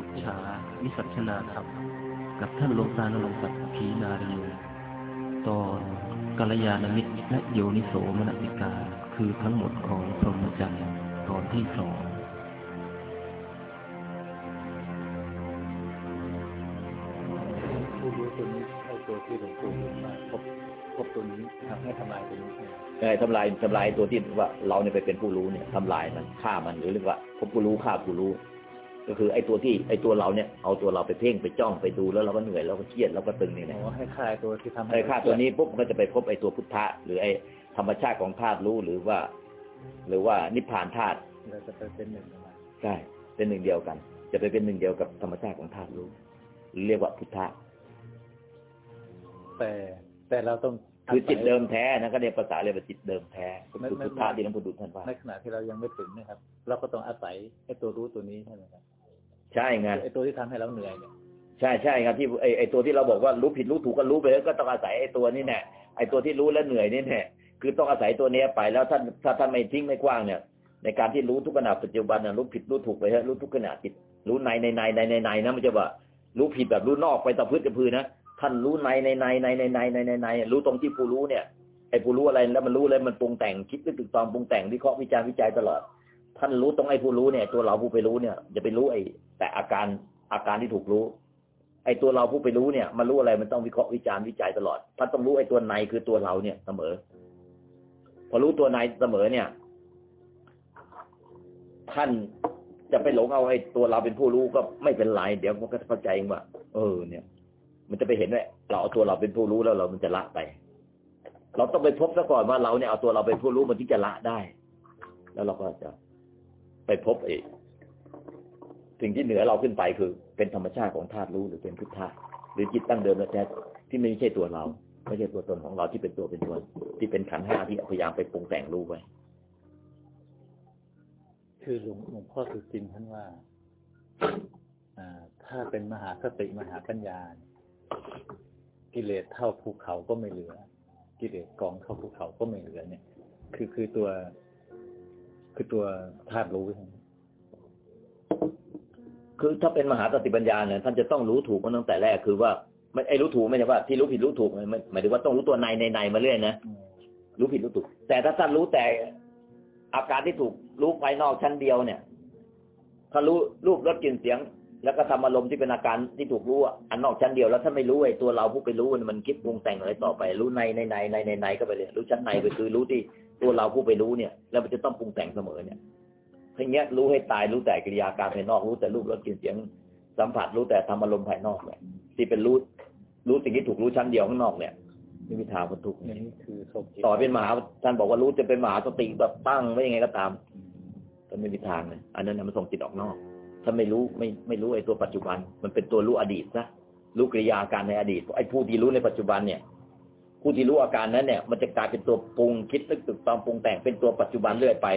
พุทธาวิสัชนาธรรมกับท่านหลวงตาณรงค์ศักดิ์ขีนารีโยตอนกัลยาณมิตรและโยนิโสมนสิการคือทั้งหมดของพรหมจรรย์ตอนที่สองผู้รู้ตัวนี้ไอ้ตัวที่หลวงปู่มาพบพบตัวนี้ทำให้ทำลายตัวนี้ใช่ไหมเออทำลายทำลายตัวที่ว่าเราเนี่ยไปเป็นผู้รู้เนี่ยทำลายมันฆ่ามันหรือเรียกว่าพบผู้รู้ฆ่าผู้รู้ ก็คือไอ้ตัวที่ไอ้ตัวเราเนี่ยเอาตัวเราไปเพ่งไปจ้องไปดูแล้วเราก็เหนื่อยเราก็เครียดเราก็ตึงนี่โอ้นะให้ฆ่าไอ้ตัวที่ทำให้ไอ้ฆ่าตัวนี้ปุ๊บมันก็จะไปพบไอ้ตัวพุทธะหรือไอ้ธรรมชาติของธาตุรู้หรือว่า หรือว่านิพพานธาตุเราจะไปเป็นหนึ่งกับมันใช่เป็นหนึ่งเดียวกัน จะไปเป็นหนึ่งเดียวกับธรรมชาติของธาตุรู้หรือเรียกว่าพุทธะแต่แต่เราต้องคือจิตเดิมแท้นะก็เรียกภาษาเรียกว่าจิตเดิมแท้ก็คือพุทธะที่หลวงปู่ดูลท่านว่าในขณะที่เรายังไม่ถึงนะครับ เราก็ต้องอาศัยไอ้ตัวรู้ตัวนี้ใช่ไหมครับ ใช่ไงไอ้ตัวที่ทำให้เราเหนื่อยเนี่ยใช่ใช่ครับที่ไอไอตัวที่เราบอกว่ารู้ผิดรู้ถูกก็รู้ไปแล้วก็ต้องอาศัยไอตัวนี้แน่ไอตัวที่รู้แล้วเหนื่อยนี่แน่คือต้องอาศัยตัวเนี้ยไปแล้วท่านถ้าท่านไม่ทิ้งไม่กว้างเนี่ย ในการที่รู้ทุกขณะปัจจุบันน่ะรู้ผิดรู้ถูกไปฮะรู้ทุกขณะจิตรู้ในในในในในในนะมันจะว่ารู้ผิดแบบรู้นอกไปตะพื้นตะพือนะท่านรู้ในในในในในในในในในรู้ตรงที่ผู้รู้เนี่ยไอผู้รู้อะไรแล้วมันรู้เลยมันปรุงแต่งคิดนึกตึกตองปรุงแต่งวิเคราะห์วิจารณ์วิจัยตลอด ท่านรู้ตรงไอ้ผู้รู้เนี่ย ตัวเราผู้ไปรู้เนี่ยจะไปรู้ไอ้แต่อาการอาการที่ถูกรู้ ไอ้ตัวเราผู้ไปรู้เนี่ยมันรู้อะไรมันต้องวิเคราะห์วิจารณ์วิจัยตลอดท่านต้องรู้ไอ้ตัวในคือตัวเราเนี่ยเสมอ พอรู้ตัวในเสมอเนี่ย ท่านจะไปหลงเอาไอ้ตัวเราเป็นผู้รู้ก็ไม่เป็นไรเดี๋ยวมันก็เข้าใจเองว่าเออ เนี่ย มันจะไปเห็นว่าเราเอาตัวเราเป็นผู้รู้แล้วเรามันจะละไป เราต้องไปพบซะก่อนว่าเราเนี่ยเอาตัวเราเป็นผู้รู้มันที่จะละได้ แล้วเราก็จะ ไปพบเองสิ่งที่เหนือเราขึ้นไปคือ เป็นธรรมชาติของธาตุรู้หรือเป็นพุทธะหรือจิตตั้งเดิมแท้ที่ไม่ใช่ตัวเราไม่ใช่ตัวตนของเราที่เป็นตัวเป็นตนที่เป็นขันห้าที่พยายามไปปรุงแต่งรู้ไว้คือหลวงหลวงพ่อสุจินท่านว่าถ้าเป็นมหาสติมหาปัญญา กิเลสเท่าภูเขาก็ไม่เหลือ กิเลสกองเท่าภูเขาก็ไม่เหลือเนี่ย คือคือตัว คือตัวธาตุรู้ใช่ไหมคือถ้าเป็นมหาสติปัญญาเนี่ยท่านจะต้องรู้ถูกมันตั้งแต่แรกคือว่าไม่ไอ้รู้ถูกไม่ใช่ว่าที่รู้ผิดรู้ถูกไม่หมายถึงว่าต้องรู้ตัวในในในมาเรื่อยนะรู้ผิดรู้ถูก แต่ถ้าท่านรู้แต่อาการที่ถูกรู้ภายนอกชั้นเดียวเนี่ยถ้ารู้รูปรสกลิ่นเสียง แล้วก็ทำอารมณ์ที่เป็นอาการที่ถูกรู้อันนอกชั้นเดียวแล้วถ้าไม่รู้ไอ้ตัวเราผู้ไปรู้มันมันคิดปรุงแต่งอะไรต่อไป รู้ในในในในในในก็ไปเลยรู้ชั้นในไปคือรู้ที่ ตัวเราผู้ไปรู้เนี่ย แล้วมันจะต้องปรุงแต่งเสมอเนี่ยทีเงี้ยรู้ให้ตายรู้แต่กิริยาการภายนอกรู้แต่รูปรสกลิ่นเสียง สัมผัสรู้แต่ทำอารมณ์ภายนอกเนี่ยที่เป็นรู้รู้สิ่งที่ถูกรู้ชั้นเดียวข้างนอกเนี่ยไม่มีทางพ้นทุกข์อย่างนี้คือสมจิตต่อเป็นมหาท่านบอกว่ารู้จะเป็นมหาสติแบบตั้งไว้ยังไงก็ตามก็ไม่มีทางเลยอันนั้นนะมันส่งจิตออกนอก ถ้าไม่รู้ไม่ไม่รู้ไอ้ตัวปัจจุบัน มันเป็นตัวรู้อดีตซะรู้กิริยาการในอดีตไอ้ผู้ที่รู้ในปัจจุบันเนี่ย ผู้ที่รู้อาการนั้นเนี่ยมันจะกลายเป็นตัวปรุงคิดนึกตึกตองปรุงแต่งเป็นตัวปัจจุบันเรื่อยไป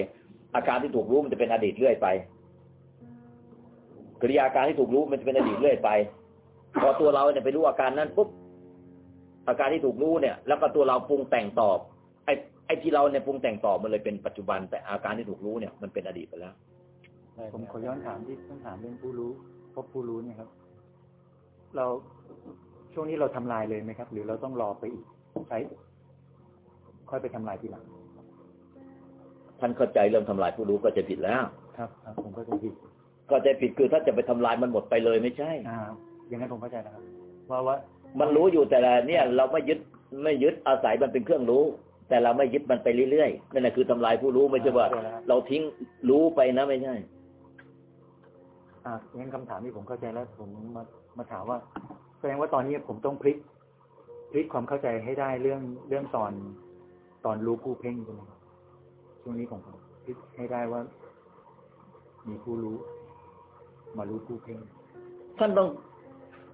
อาการที่ถูกรู้มันจะเป็นอดีตเรื่อยไปกิริยาการที่ถูกรู้มันจะเป็นอดีตเรื่อยไป พอตัวเราเนี่ยไปรู้อาการนั้นปุ๊บอาการที่ถูกรู้เนี่ย แล้วก็ตัวเราปรุงแต่งตอบไอ้ไอ้ที่เราเนี่ยปรุงแต่งตอบมันเลยเป็นปัจจุบัน แต่อาการที่ถูกรู้เนี่ย มันเป็นอดีตไปแล้วผมขอย้อนถามที่ต้องถามเรื่องผู้รู้เพราะผู้รู้เนี่ยครับ เราช่วงนี้เราทำลายเลยไหมครับ หรือเราต้องรอไปอีก ใช้ค่อยไปทำลายทีหลังท่านเข้าใจเรื่องทำลายผู้รู้ก็จะผิดแล้ว ครับ ครับผมก็จะผิดก็จะผิดคือถ้าจะไปทำลายมันหมดไปเลยไม่ใช่อ่าอย่างนั้นผมเข้าใจแล้วครับว่าว่า มันรู้อยู่แต่ละเนี่ย เราไม่ยึดไม่ยึดอาศัยมันเป็นเครื่องรู้ แต่เราไม่ยึดมันไปเรื่อยๆนั่นแหละคือทำลายผู้รู้ไม่ใช่ว่า เราทิ้งรู้ไปนะไม่ใช่อ่างั้นคำถามที่ผมเข้าใจแล้ว ผมมามาถามว่า แสดงว่าตอนนี้ผมต้องพลิก พลิกความเข้าใจให้ได้เรื่องเรื่องตอนตอนรู้ผู้เพ่งใช่ไหมครับช่วงนี้ของผมพลิกให้ได้ว่า มีผู้รู้ มารู้ผู้เพ่งท่านต้อง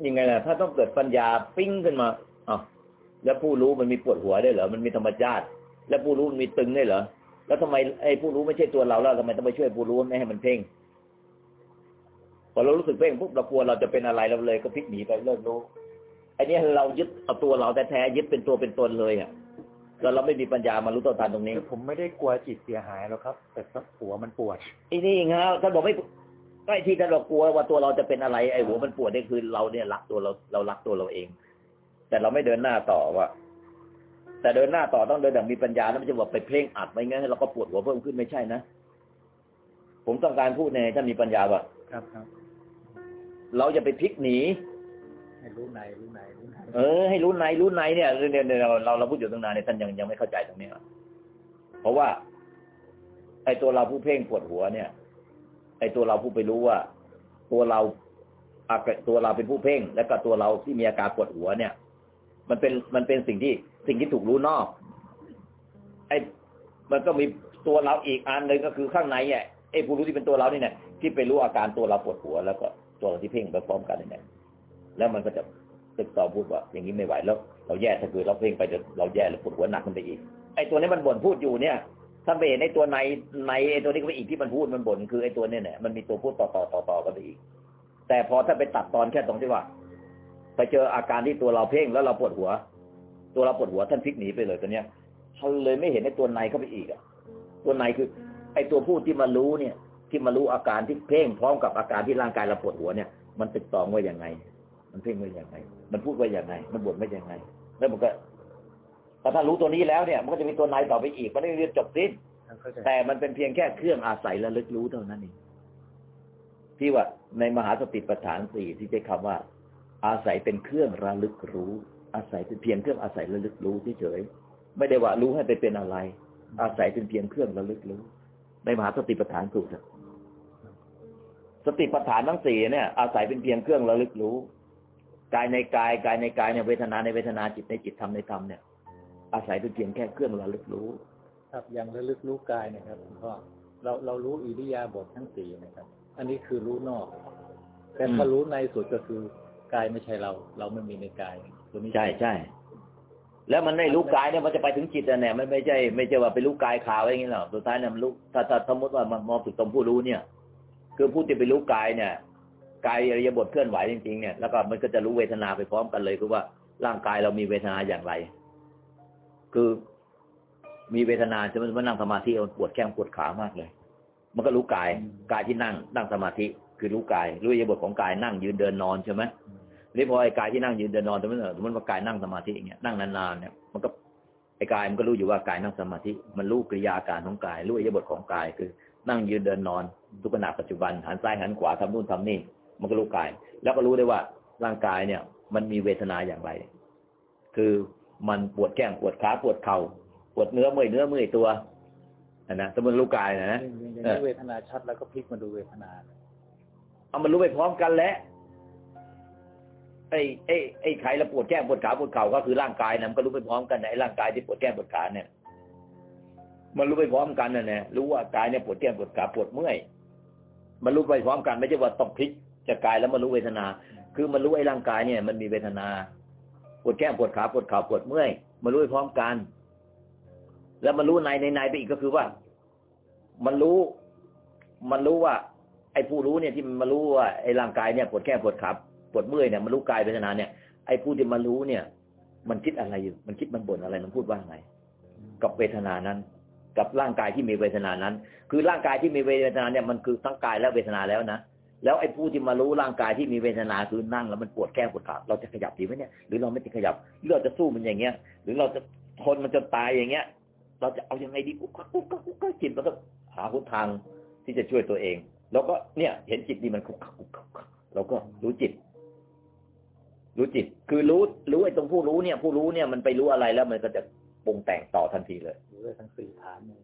ยังไงล่ะถ้านต้องเกิดปัญญาปิ้งขึ้นมาอ้าวแล้วผู้รู้มันมีปวดหัวได้เหรอมันมีธรรมชาติ แล้วผู้รู้มันมีตึงได้เหรอแล้วทำไมไอ้ผู้รู้ไม่ใช่ตัวเราแล้วทำไมต้องไปช่วยผู้รู้ไม่ให้มันเพ่งพอเรารู้สึกเพ่งปุ๊บเรากลัวเราจะเป็นอะไรเราเลยก็พลิกหนีไปเลิกรู้ อ้นี่เรายึดเอาตัวเราแท้ๆยึดเป็นตัวเป็นตนเลยอะแล้วเราไม่มีปัญญามารู้ตัวตานตรงนี้คือผมไม่ได้กลัวจิตเสียหายหรอกครับ แต่หัวมันปวดไอ้นี่ไงท่านบอกไม่ก็ไอ้ที่ถ้าเรากลัวว่าตัวเราจะเป็นอะไรไอ้หัวมันปวดนี่คือเราเนี่ยรักตัวเราเรารักตัวเราเอง แต่เราไม่เดินหน้าต่อว่า แต่เดินหน้าต่อต้องเดินอย่างมีปัญญาแล้วไม่ใช่ว่าไปเพ่งอัดไว้งั้นเราก็ปวดหัวเพิ่มขึ้นไม่ใช่นะผมต้องการพูดในถ้ามีปัญญาว่าครับครับ เราจะไปพลิกหนี ให้รู้ในรู้ในรู้ในเออให้รู้ในรู้ในเนี่ยเนี่ยเนี่ยเราเราเราพูดอยู่ตั้งนานเนี่ยท่านยังยังไม่เข้าใจตรงนี้เพราะว่าไอ้ตัวเราผู้เพ่งปวดหัวเนี่ย ไอ้ตัวเราผู้ไปรู้ว่า ตัวเราอาตัวเราเป็นผู้เพ่ง แล้วก็ตัวเราที่มีอาการปวดหัวเนี่ย มันเป็นมันเป็นสิ่งที่สิ่งที่ถูกรู้นอก ไอ้มันก็มีตัวเราอีกอันหนึ่งก็คือข้างในเนี่ยไอ้ผู้รู้ที่เป็นตัวเรานี่เนี่ยที่ไปรู้อาการตัวเราปวดหัว แล้วก็ตัวเราที่เพ่งไปพร้อมกันเนี่แหละ แล้วมันก็จะตึกต่อพูดว่า อย่างนี้ไม่ไหวแล้ว เราแย่ถ้าเกิดเราเพ่งไปเดี๋ยวเราแย่แล้วปวดหัวหนักขึ้นไปอีกไอ้ตัวนี้มันบ่นพูดอยู่เนี่ยท่านไปเห็นไอ้ตัวในในไอ้ตัวนี้ก็ไปอีกที่มันพูดมันบ่นคือไอ้ตัวเนี่ยเนี่ยมันมีตัวพูดต่อต่อต่อต่อกันไปอีก แต่พอถ้าไปตัดตอนแค่ตรงที่ว่าไปเจออาการที่ตัวเราเพ่งแล้วเราปวดหัว ตัวเราปวดหัวท่านพลิกหนีไปเลยตัวเนี้ยเขาเลยไม่เห็นไอ้ตัวในเข้าไปอีกอะ ตัวในคือ ไอ้ตัวพูดที่มารู้เนี่ย ที่มารู้อาการที่เพ่งพร้อมกับอาการที่ร่างกายเราปวดหัวเนี่ย มันติดต่อไว้อย่างไง มันเพ่งไว้อย่างไงมันพูดไว้อย่างไงมันบ่นไว้อย่างไงแล้วมันก็แต่ถ้ารู้ตัวนี้แล้วเนี่ย มันก็จะมีตัวในต่อไปอีกมันไม่ได้จบสิ้นเข้าใจแต่มันเป็นเพียงแค่เครื่องอาศัยระลึกรู้เท่านั้นเองที่ว่าในมหาสติปัฏฐานสี่ที่ใช้คำว่า อาศัยเป็นเครื่องระลึกรู้ อาศัยเป็นเพียงเครื่องอาศัยระลึกรู้เฉยๆไม่ได้ว่ารู้ให้ไปเป็นอะไร อาศัยเป็นเพียงเครื่องระลึกรู้ ในมหาสติปัฏฐานสูตรอะสติปัฏฐานทั้งสี่เนี่ย อาศัยเป็นเพียงเครื่องระลึกรู้ กายในกายกายในกายเนี่ยเวทนาในเวทนาจิตในจิตธรรมในธรรมเนี่ยอาศัยเป็นเพียงแค่เครื่องระลึกรู้ ครับอย่างระลึกรู้กายนะครับหลวงพ่อเราเรารู้อิริยาบถทั้งสี่นะครับ อันนี้คือรู้นอก แต่พอรู้ในสุดก็คือกายไม่ใช่เรา เราไม่มีในกายตัวนี้ใช่ใช่แล้วมันไม่รู้กายเนี่ยมันจะไปถึงจิตอะเนี่ยมันไม่ใช่ไม่ใช่ว่าไปรู้กายขาวอะไรอย่างเงี้ยหรอกสุดท้ายเนี่ยมันรู้ถ้าถ้าสมมติว่ามันมองถึงตรงผู้รู้เนี่ย คือผู้ที่ไปรู้กายเนี่ย กายอริยบทเคลื่อนไหวจริงๆเนี่ยแล้วก็มันก็จะรู้เวทนาไปพร้อมกันเลยคือว่าร่างกายเรามีเวทนาอย่างไร คือมีเวทนาจะมันนั่งสมาธิมันปวดแข้งปวดขามากเลย มันก็รู้กายกายที่นั่งนั่งสมาธิคือรู้กายรู้อริยบทของกายนั่งยืนเดินนอนใช่ไหมนี่พอไอ้กายที่นั่งยืนเดินนอนสมมติสมมติว่ากายนั่งสมาธิอย่างเงี้ยนั่งนานๆเนี่ยมันก็ไอ้กายมันก็รู้อยู่ว่ากายนั่งสมาธิมันรู้กิริยาการของกายรู้อริยบถของกายคือ นั่งยืนเดินนอนทุกขณะปัจจุบันหันซ้ายหันขวาทำนู่นทำนี่ มันก็รู้กาย แล้วก็รู้ได้ว่าร่างกายเนี่ย มันมีเวทนาอย่างไร คือมันปวดแข้งปวดขาปวดเข่าปวดเนื้อเมื่อยเนื้อเมื่อยตัวอันนะสมมติรู้กายนะนะอย่างนี้เวทนาชัดแล้วก็พลิกมาดูเวทนาเอามันรู้ไปพร้อมกันแหล้วไอ้ไอ้ไอ้ใครละปวดแก้มปวดขาปวดเข่าก็คือร่างกายนะมันก็รู้ไปพร้อมกันนะไอ้ร่างกายที่ปวดแก้มปวดขาเนี่ย มันรู้ไปพร้อมกันนะเนี่ยรู้ว่ากายเนี่ยปวดแก้มปวดขาปวดเมื่อย มันรู้ไปพร้อมกันไม่ใช่ว่าต้องพลิก จากกายแล้วมารู้เวทนา คือมันรู้ไอ้ร่างกายเนี่ย มันมีเวทนาปวดแก้มปวดขาปวดเข่าปวดเมื่อยมันรู้ไปพร้อมกัน แล้วมันรู้ในในในไปอีกก็คือว่า มันรู้ มันรู้ว่า ไอ้ผู้รู้เนี่ยที่มันมารู้ว่าไอ้ร่างกายเนี่ยปวดแก้มปวดขาปวดเมื่อยเนี่ยมันรู้กายเวทนาเนี่ยไอ้ผู้ที่มารู้เนี่ย มันคิดอะไรอยู่ มันคิดมันบ่นอะไรมันพูดว่าไงกับเวทนานั้น กับร่างกายที่มีเวทนานั้น คือร่างกายที่มีเวทนาเนี่ยมันคือทั้งกายและเวทนาแล้วนะ แล้วไอ้ผู้ที่มารู้ร่างกายที่มีเวทนาคือนั่งแล้วมันปวดแก้มปวดขาเราจะขยับดีไหมเนี่ยหรือเราไม่จะขยับหรือเราจะสู้มันอย่างเงี้ย หรือเราจะทนมันจนตายอย่างเงี้ย เราจะเอายังไงดีกุ๊กกักกุ๊กกักกุ๊กกักจิตมันก็หาหนทางที่จะช่วยตัวเอง แล้วก็เนี่ยเห็นจิตนี่มันกุ๊กกักกุ๊กกักกุ๊กกักเราก็รู้จิต รู้จิต คือรู้รู้ไอ้ตรงผู้รู้เนี่ย ผู้รู้เนี่ยมันไปรู้อะไรแล้วมันก็จะปรุงแต่งต่อทันทีเลยรู้ได้ทั้งสี่ฐานเลย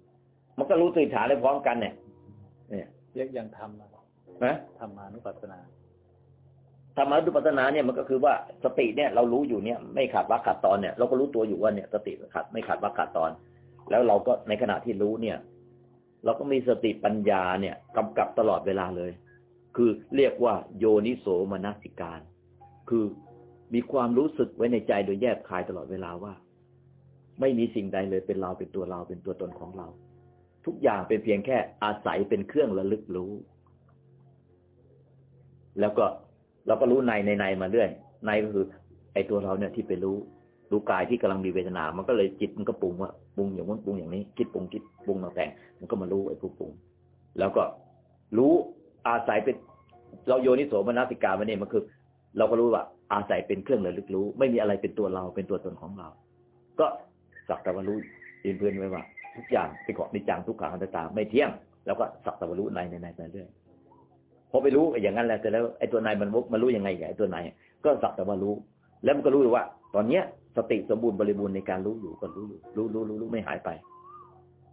มันก็รู้ตื่นฐานได้พร้อมกันเนี่ยเนี่ยเรียกยังทำนะครับ นะธรรมานุปัสสนาธรรมะดุปัสสนาเนี่ยมันก็คือว่าสติเนี่ยเรารู้อยู่เนี่ยไม่ขาดวักขาดตอนเนี่ยเราก็รู้ตัวอยู่ว่าเนี่ยสติขาดไม่ขาดวักขาดตอน แล้วเราก็ในขณะที่รู้เนี่ย เราก็มีสติปัญญาเนี่ยกำกับตลอดเวลาเลย คือเรียกว่าโยนิโสมนสิการ คือมีความรู้สึกไว้ในใจโดยแยบคายตลอดเวลาว่า ไม่มีสิ่งใดเลยเป็นเราเป็นตัวเราเป็นตัวตนของเรา ทุกอย่างเป็นเพียงแค่อาศัยเป็นเครื่องระลึกรู้ แล้วก็เราก็รู้ในในในมาเรื่อยในก็คือ ไอ้ตัวเราเนี่ยที่ไปรู้รู้กายที่กำลังมีเวทนา มันก็เลยจิตมันก็ปรุงว่าปรุงอย่างนู้นปรุงอย่างนี้ คิดปรุงคิดปรุงต่างแต่งมันก็มารู้ไอ้ผู้ปรุง แล้วก็รู้อาศัยเป็นเราโยนิโสมนสิกามันเนี่ยมันคือ เราก็รู้ว่า อาศัยเป็นเครื่องระลึกรู้ ไม่มีอะไรเป็นตัวเราเป็นตัวตนของเรา ก็สักแต่ว่ารู้ยินเพื่อนไว้ว่า ทุกอย่างเป็นของนิจังทุกขังอนัตตาไม่เที่ยง แล้วก็สักแต่ว่ารู้ในในในไปเรื่อย อไปรู้อย่างนั้นแล้วแต่แล้วไอ้ตัวในมันมันรู้ยังไงไอ้ตัวในก็สักแต่ว่ารู้ แล้วมันก็รู้ว่า ตอนเนี้ย สติสมบูรณ์บริบูรณ์ในการรู้อยู่ก็รู้อยู่รู้รู้รู้รู้ไม่หายไป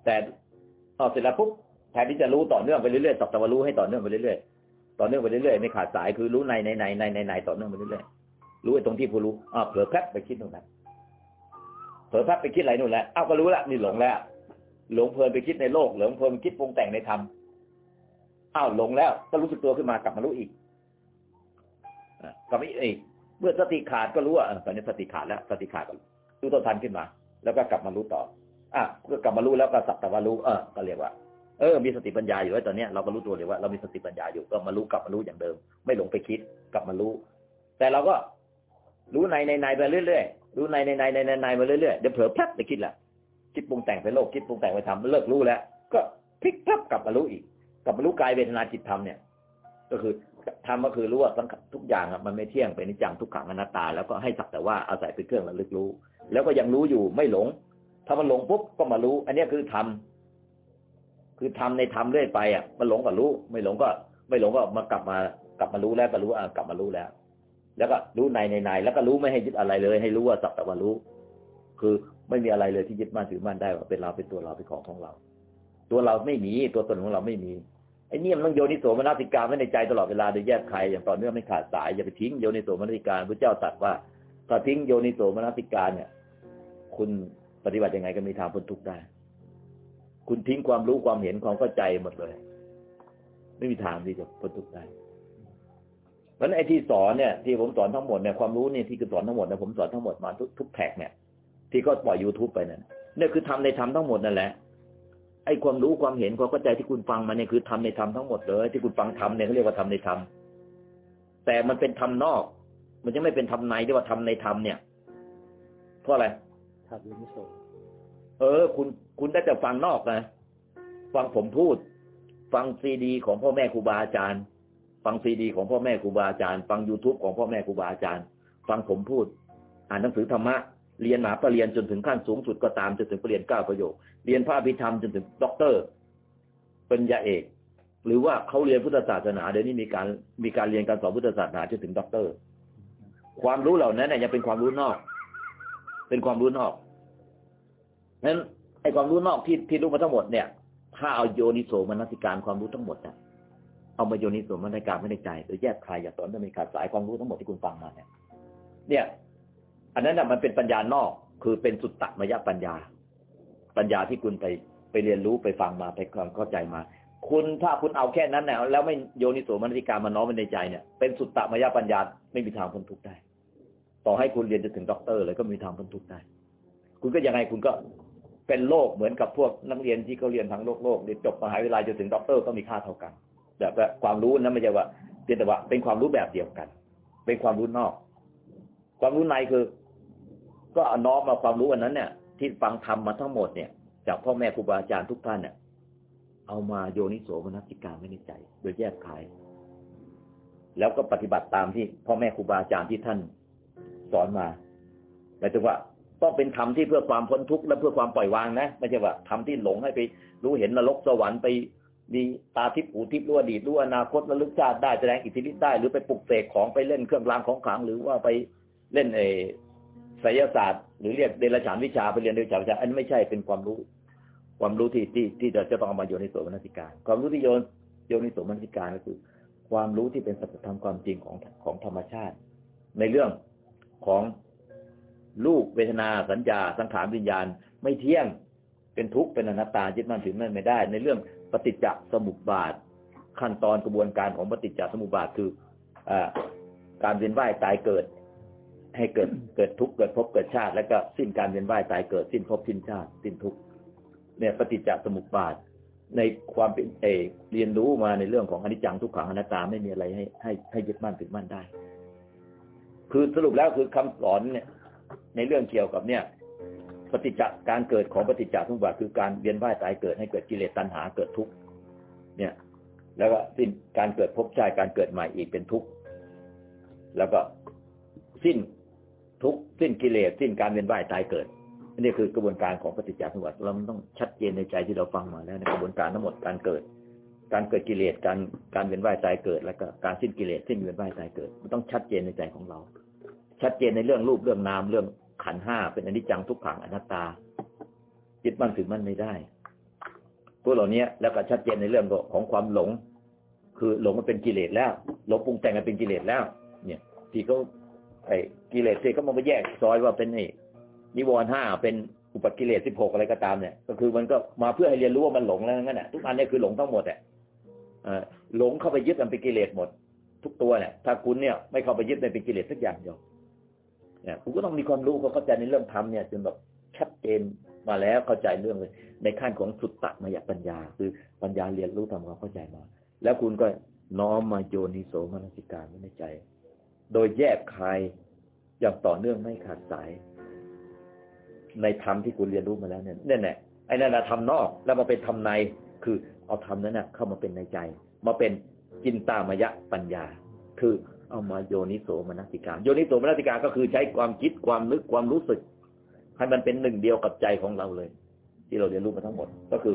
แต่พอเสร็จแล้วปุ๊บแทนที่จะรู้ต่อเนื่องไปเรื่อยๆสักแต่ว่ารู้ให้ต่อเนื่องไปเรื่อยๆต่อเนื่องไปเรื่อยๆไม่ขาดสายคือรู้ในในในในในในต่อเนื่องไปเรื่อยๆรู้ไอ้ตรงที่ผู้รู้อ่าเผลอแป๊บไปคิดตรงนั้นเผลอแป๊บไปคิดอะไรนู่นแหละอ้าวก็รู้ละนี่หลงแล้วหลงเพลินไปคิดในโลกหลงเพลินคิดปรุงแต่งในธรรม อ้าวหลงแล้ว ก็รู้สึกตัวขึ้นมากลับมารู้อีกกลับมาอีกเมื่อสติขาดก็รู้ว่าตอนนี้สติขาดแล้วสติขาดก็รู้ตัวทันขึ้นมา แล้วก็กลับมารู้ต่ออะก็กลับมารู้แล้วก็สักแต่ว่ารู้เออก็เรียกว่าเออ มีสติปัญญาอยู่ไว้ตอนนี้เราก็รู้ตัวเลยว่าเรามีสติปัญญาอยู่ก็มารู้กลับมารู้อย่างเดิม ไม่หลงไปคิดกลับมารู้ แต่เราก็รู้ในในในไปเรื่อยๆรู้ในในในในในในมาเรื่อยๆเดี๋ยวเผลอพลับไปคิดละคิดปรุงแต่งไปโลกคิดปรุงแต่งไปทำเลิกรู้แล้ว ก็พลิกพลับกลับมารู้อีก กับรู้กายเวทนาจิตธรรมเนี่ย ก็คือธรรมก็คือรู้ว่าทุกอย่างมันไม่เที่ยงเป็นนิจังทุกขังอนัตตา แล้วก็ให้สักแต่ว่าอาศัยเป็นเครื่องระลึกรู้ แล้วก็ยังรู้อยู่ไม่หลง ถ้ามันหลงปุ๊บก็มารู้ อันนี้คือธรรมคือทำในธรรมเรื่อยไปอะมันหลงก็รู้ ไม่หลงก็ ไม่หลงก็มากลับมากลับมารู้แล้วก็รู้อะกลับมารู้แล้ว แล้วก็รู้ในในในแล้วก็รู้ไม่ให้ยึดอะไรเลย ให้รู้ว่าสักแต่ว่ารู้ คือไม่มีอะไรเลยที่ยึดมั่นถือมั่นได้ว่าเป็นเราเป็นตัวเราเป็นของของเรา ตัวเราไม่มีตัวตนของเราไม่มี ไอ้นี่มันต้องโยนิโสมนสิการไว้ในใจตลอดเวลาโดยแยกใครอย่างต่อเนื่องไม่ขาดสายอย่าไปทิ้งโยนิโสมนสิการพระเจ้าตรัสว่าถ้าทิ้งโยนิโสมนสิการเนี่ย คุณปฏิบัติยังไงก็มีทางพ้นทุกข์ได้ คุณทิ้งความรู้ความเห็นความเข้าใจหมดเลย ไม่มีทางที่จะพ้นทุกข์ได้เพราะนั้นไอ้ที่สอนเนี่ยที่ผมสอนทั้งหมดเนี่ยความรู้เนี่ยที่คือสอนทั้งหมดเนี่ยผมสอนทั้งหมดมาทุกทุกแท็กเนี่ย ที่ก็ปล่อยยูทูบไปนั่นเนี่ยคือทำในธรรมทั้งหมดนั่นแหละ ไอ้ความรู้ความเห็นความเข้าใจที่คุณฟังมาเนี่ยคือทำในธรรมทั้งหมดเลย ที่คุณฟังธรรมเนี่ยเขาเรียกว่าทำในธรรมแต่มันเป็นธรรมนอก มันยังไม่เป็นธรรมในที่ว่าทำในธรรมเนี่ยเพราะอะไรครับยูนิโซเออ คุณคุณได้แต่ฟังนอกนะฟังผมพูด ฟังซีดี ของพ่อแม่ครูบาอาจารย์ ฟังซีดี ของพ่อแม่ครูบาอาจารย์ ฟัง youtube ของพ่อแม่ครูบาอาจารย์ ฟังผมพูด อ่านหนังสือธรรมะเรียนหนาประเรียนจนถึงขั้นสูงสุดก็ตามจนถึงประเรียนเก้าประโยค เรียนพระอภิธรรมจนถึงด็อกเตอร์ปริญญาเอก หรือว่าเขาเรียนพุทธศาสนาเดี๋ยวนี้มีการมีการเรียนการสอนพุทธศาสนาจนถึงด็อกเตอร์ ความรู้เหล่านั้นเนี่ยยังเป็นความรู้นอก เป็นความรู้นอกนั้นไอ้ความรู้นอกที่ที่รู้มาทั้งหมดเนี่ย ถ้าเอาโยนิโสมนสิการความรู้ทั้งหมดเนี่ยเอามาโยนิโสมนสิการไว้ในใจโดยแยบคายอย่างต่อเนื่องไม่ขาดสายความรู้ทั้งหมดที่คุณฟังมาเนี่ย เนี่ย อันนั้นน่ะมันเป็นปัญญานอก คือเป็นสุตตมยปัญญา ปัญญาที่คุณไปไปเรียนรู้ไปฟังมาไปความเข้าใจมา คุณถ้าคุณเอาแค่นั้นแล้วไม่โยนิโสมนสิการมาน้อมไว้ในใจเนี่ยเป็นสุตตมยปัญญาไม่มีทางพ้นทุกข์ได้ ต่อให้คุณเรียนจะถึงด็อกเตอร์เลยก็มีทางพ้นทุกข์ได้ คุณก็ยังไงคุณก็เป็นโลกเหมือนกับพวกนักเรียนที่เขาเรียนทางโลกโลกเรียนจบมหาวิทยาลัยจนถึงด็อกเตอร์ก็มีค่าเท่ากัน แต่ความรู้นั้นไม่ใช่ว่าเพียงแต่ว่าเป็นความรู้แบบเดียวกัน เป็นความรู้นอก ความรู้ในคือ ก็น้อมมาความรู้อันนั้นเนี่ย ที่ฟังธรรมมาทั้งหมดเนี่ย จากพ่อแม่ครูบาอาจารย์ทุกท่านเนี่ยเอามาโยนิโสมนัสิการไม่ในใจ โดยแยกขาย แล้วก็ปฏิบัติตามที่พ่อแม่ครูบาอาจารย์ที่ท่านสอนมาหมายถึงว่าต้องเป็นธรรมที่เพื่อความพ้นทุกข์และเพื่อความปล่อยวางนะไม่ใช่ว่าธรรมที่หลงให้ไป รู้เห็นนรกสวรรค์ไปมีตาทิพย์หูทิพย์รู้อดีตรู้อนาคตระลึกชาติได้แสดงอิทธิฤทธิ์ได้หรือไปปลุกเสกของไปเล่นเครื่องรางของขลังหรือว่าไปเล่นเอ ไสยศาสตร์หรือเรียกเดรัจฉานวิชาไปเรียนเดรัจฉานวิชาอันนี้ไม่ใช่เป็นความรู้ ความรู้ที่ที่ที่จะต้องเอามาโยนิโสมนสิการ ความรู้ที่โยนโยนิโสมนสิการก็คือ ความรู้ที่เป็นสัจธรรมความจริงของของธรรมชาติ ในเรื่องของรูปเวทนาสัญญา สังขารวิญญาณ ไม่เที่ยงเป็นทุกข์เป็นอนัตตายึดมั่นถือมั่นไม่ได้ ในเรื่องปฏิจจสมุปบาท ขั้นตอนกระบวนการของปฏิจจสมุปบาทคืออการเวียนว่ายตายเกิด ให้เกิดเกิดทุกข์เกิดภพเกิดชาติ แล้วก็สิ้นการเวียนว่ายตายเกิดสิ้นภพสิ้นชาติ สิ้นทุกข์เนี่ยปฏิจจสมุปบาท ในความเป็นเอเรียนรู้มาในเรื่องของอนิจจังทุกขังอนัตตาไม่มีอะไรให้ให้ให้ยึดมั่นถือมั่นได้ คือสรุปแล้วคือคำสอนเนี่ย ในเรื่องเกี่ยวกับเนี่ย ปฏิจจการเกิดของปฏิจจสมุปบาทคือการเวียนว่ายตายเกิดให้เกิดกิเลสตัณหาเกิดทุกข์เนี่ย แล้วก็สิ้นการเกิดภพชาติการเกิดใหม่อีกเป็นทุกข์แล้วก็สิ้น ทุกสิ้นกิเลสสิ้นการเวียนว่ายตายเกิดนี่คือกระบวนการของปฏิจจสมุปบาทเราต้องชัดเจนในใจที่เราฟังมาแล้วในกระบวนการทั้งหมดการเกิด การเกิดกิเลสการการเวียนว่ายตายเกิด แล้วก็การสิ้นกิเลสสิ้นเวียนว่ายตายเกิด มันต้องชัดเจนในใจของเรา ชัดเจนในเรื่องรูปเรื่องนามเรื่องขันห้าเป็นอนิจจังทุกขังอนัตตายึดมั่นถือมั่นไม่ได้พวกเหล่านี้แล้วก็ชัดเจนในเรื่องของความหลง คือหลงมันเป็นกิเลสแล้วหลงปรุงแต่งมันเป็นกิเลสแล้ว เนี่ย ที่เขา ไอ้กิเลสที่เขามาแยกซอยว่าเป็นไอ้นิวรณ์ห้าเป็นอุปกิเลสสิบหกอะไรก็ตามเนี่ย ก็คือมันก็มาเพื่อให้เรียนรู้ว่ามันหลงแล้วงั้นแหละทุกอันเนี่ยคือหลงทั้งหมดอะหลงเข้าไปยึดมันเป็นกิเลสหมด ทุกตัวเนี่ยถ้าคุณเนี่ยไม่เข้าไปยึดมันเป็นกิเลสสักอย่างเดียวเนี่ยคุณก็ต้องมีความรู้เข้าใจในเรื่องธรรมเนี่ยจนแบบชัดเจนมาแล้วเข้าใจเรื่องเลยในขั้นของสุตตะมยปัญญา คือปัญญาเรียนรู้ทำความเข้าใจมา แล้วคุณก็น้อมมาโยนิโสมนสิการไว้ในใจ โดยแยกคายอย่างต่อเนื่องไม่ขาดสาย ในธรรมที่คุณเรียนรู้มาแล้วเนี่ยนี่แหละไอ้นั่นแหละธรรมนอกแล้วมาเป็นธรรมในคือเอาธรรมนั้นนะเข้ามาเป็นในใจ มาเป็นจินตามยะปัญญา คือเอามาโยนิโสมนสิการโยนิโสมนสิการก็คือใช้ความคิดความนึกความรู้สึก ให้มันเป็นหนึ่งเดียวกับใจของเราเลย ที่เราเรียนรู้มาทั้งหมด ก็คือ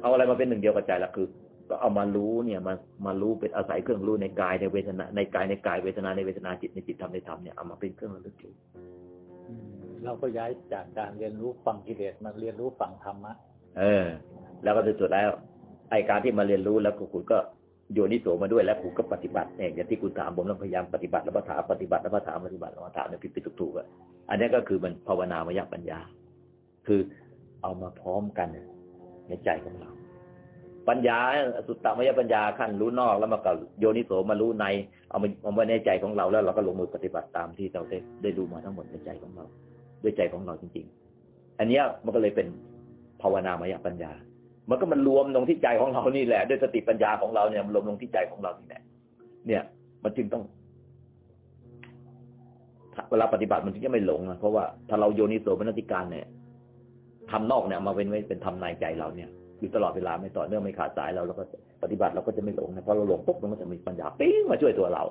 เอาอะไรมาเป็นหนึ่งเดียวกับใจละคือ ก็เอามารู้เนี่ยมามารู้เป็นอาศัยเครื่องรู้ในกายในเวทนาในกายในกายเวทนาในเวทนาจิตในจิตธรรมในธรรมเนี่ยเอามาเป็นเครื่องระลึกรู้เราก็ย้ายจากการเรียนรู้ฝั่งกิเลสมาเรียนรู้ฝั่งธรรมะเออ แล้วก็สุดแล้ว ไอการที่มาเรียนรู้แล้วคุณก็โยนิโสมาด้วยแล้วคุณก็ปฏิบัติเนี่ยอย่างที่คุณถามผมเราพยายามปฏิบัติแล้วก็ถามปฏิบัติแล้วก็ถามปฏิบัติแล้วก็ถามเนี่ยผิดผิดถูกถูกอะอันนี้ก็คือมันภาวนามยปัญญา คือเอามาพร้อมกันในใจของเรา ปัญญาสุตตมยปัญญาขั้นรู้นอกแล้วมากับโยนิโสมารู้ใน เอามาเอามาในใจของเราแล้วเราก็ลงมือปฏิบัติตามที่เราได้ได้รู้มาทั้งหมดในใจของเรา ด้วยใจของเราจริง ๆ อันนี้มันก็เลยเป็นภาวนามยปัญญา มันก็มันรวมลงที่ใจของเรานี่แหละ ด้วยสติปัญญาของเราเนี่ยมันรวมลงที่ใจของเรานี่แหละเนี่ย มันจึงต้องเวลาปฏิบัติมันถึงจะไม่หลงนะเพราะว่าถ้าเราโยนิโสมนติการเนี่ยทำนอกเนี่ยมาเป็นเป็นทำในใจเราเนี่ย อยู่ตลอดเวลาไม่ต่อเนื่องไม่ขาดสายเราเราก็ปฏิบัติเราก็จะไม่หลงนะพอเราหลงปุ๊บมันก็จะมีปัญญาปิ้งมาช่วยตัวเรา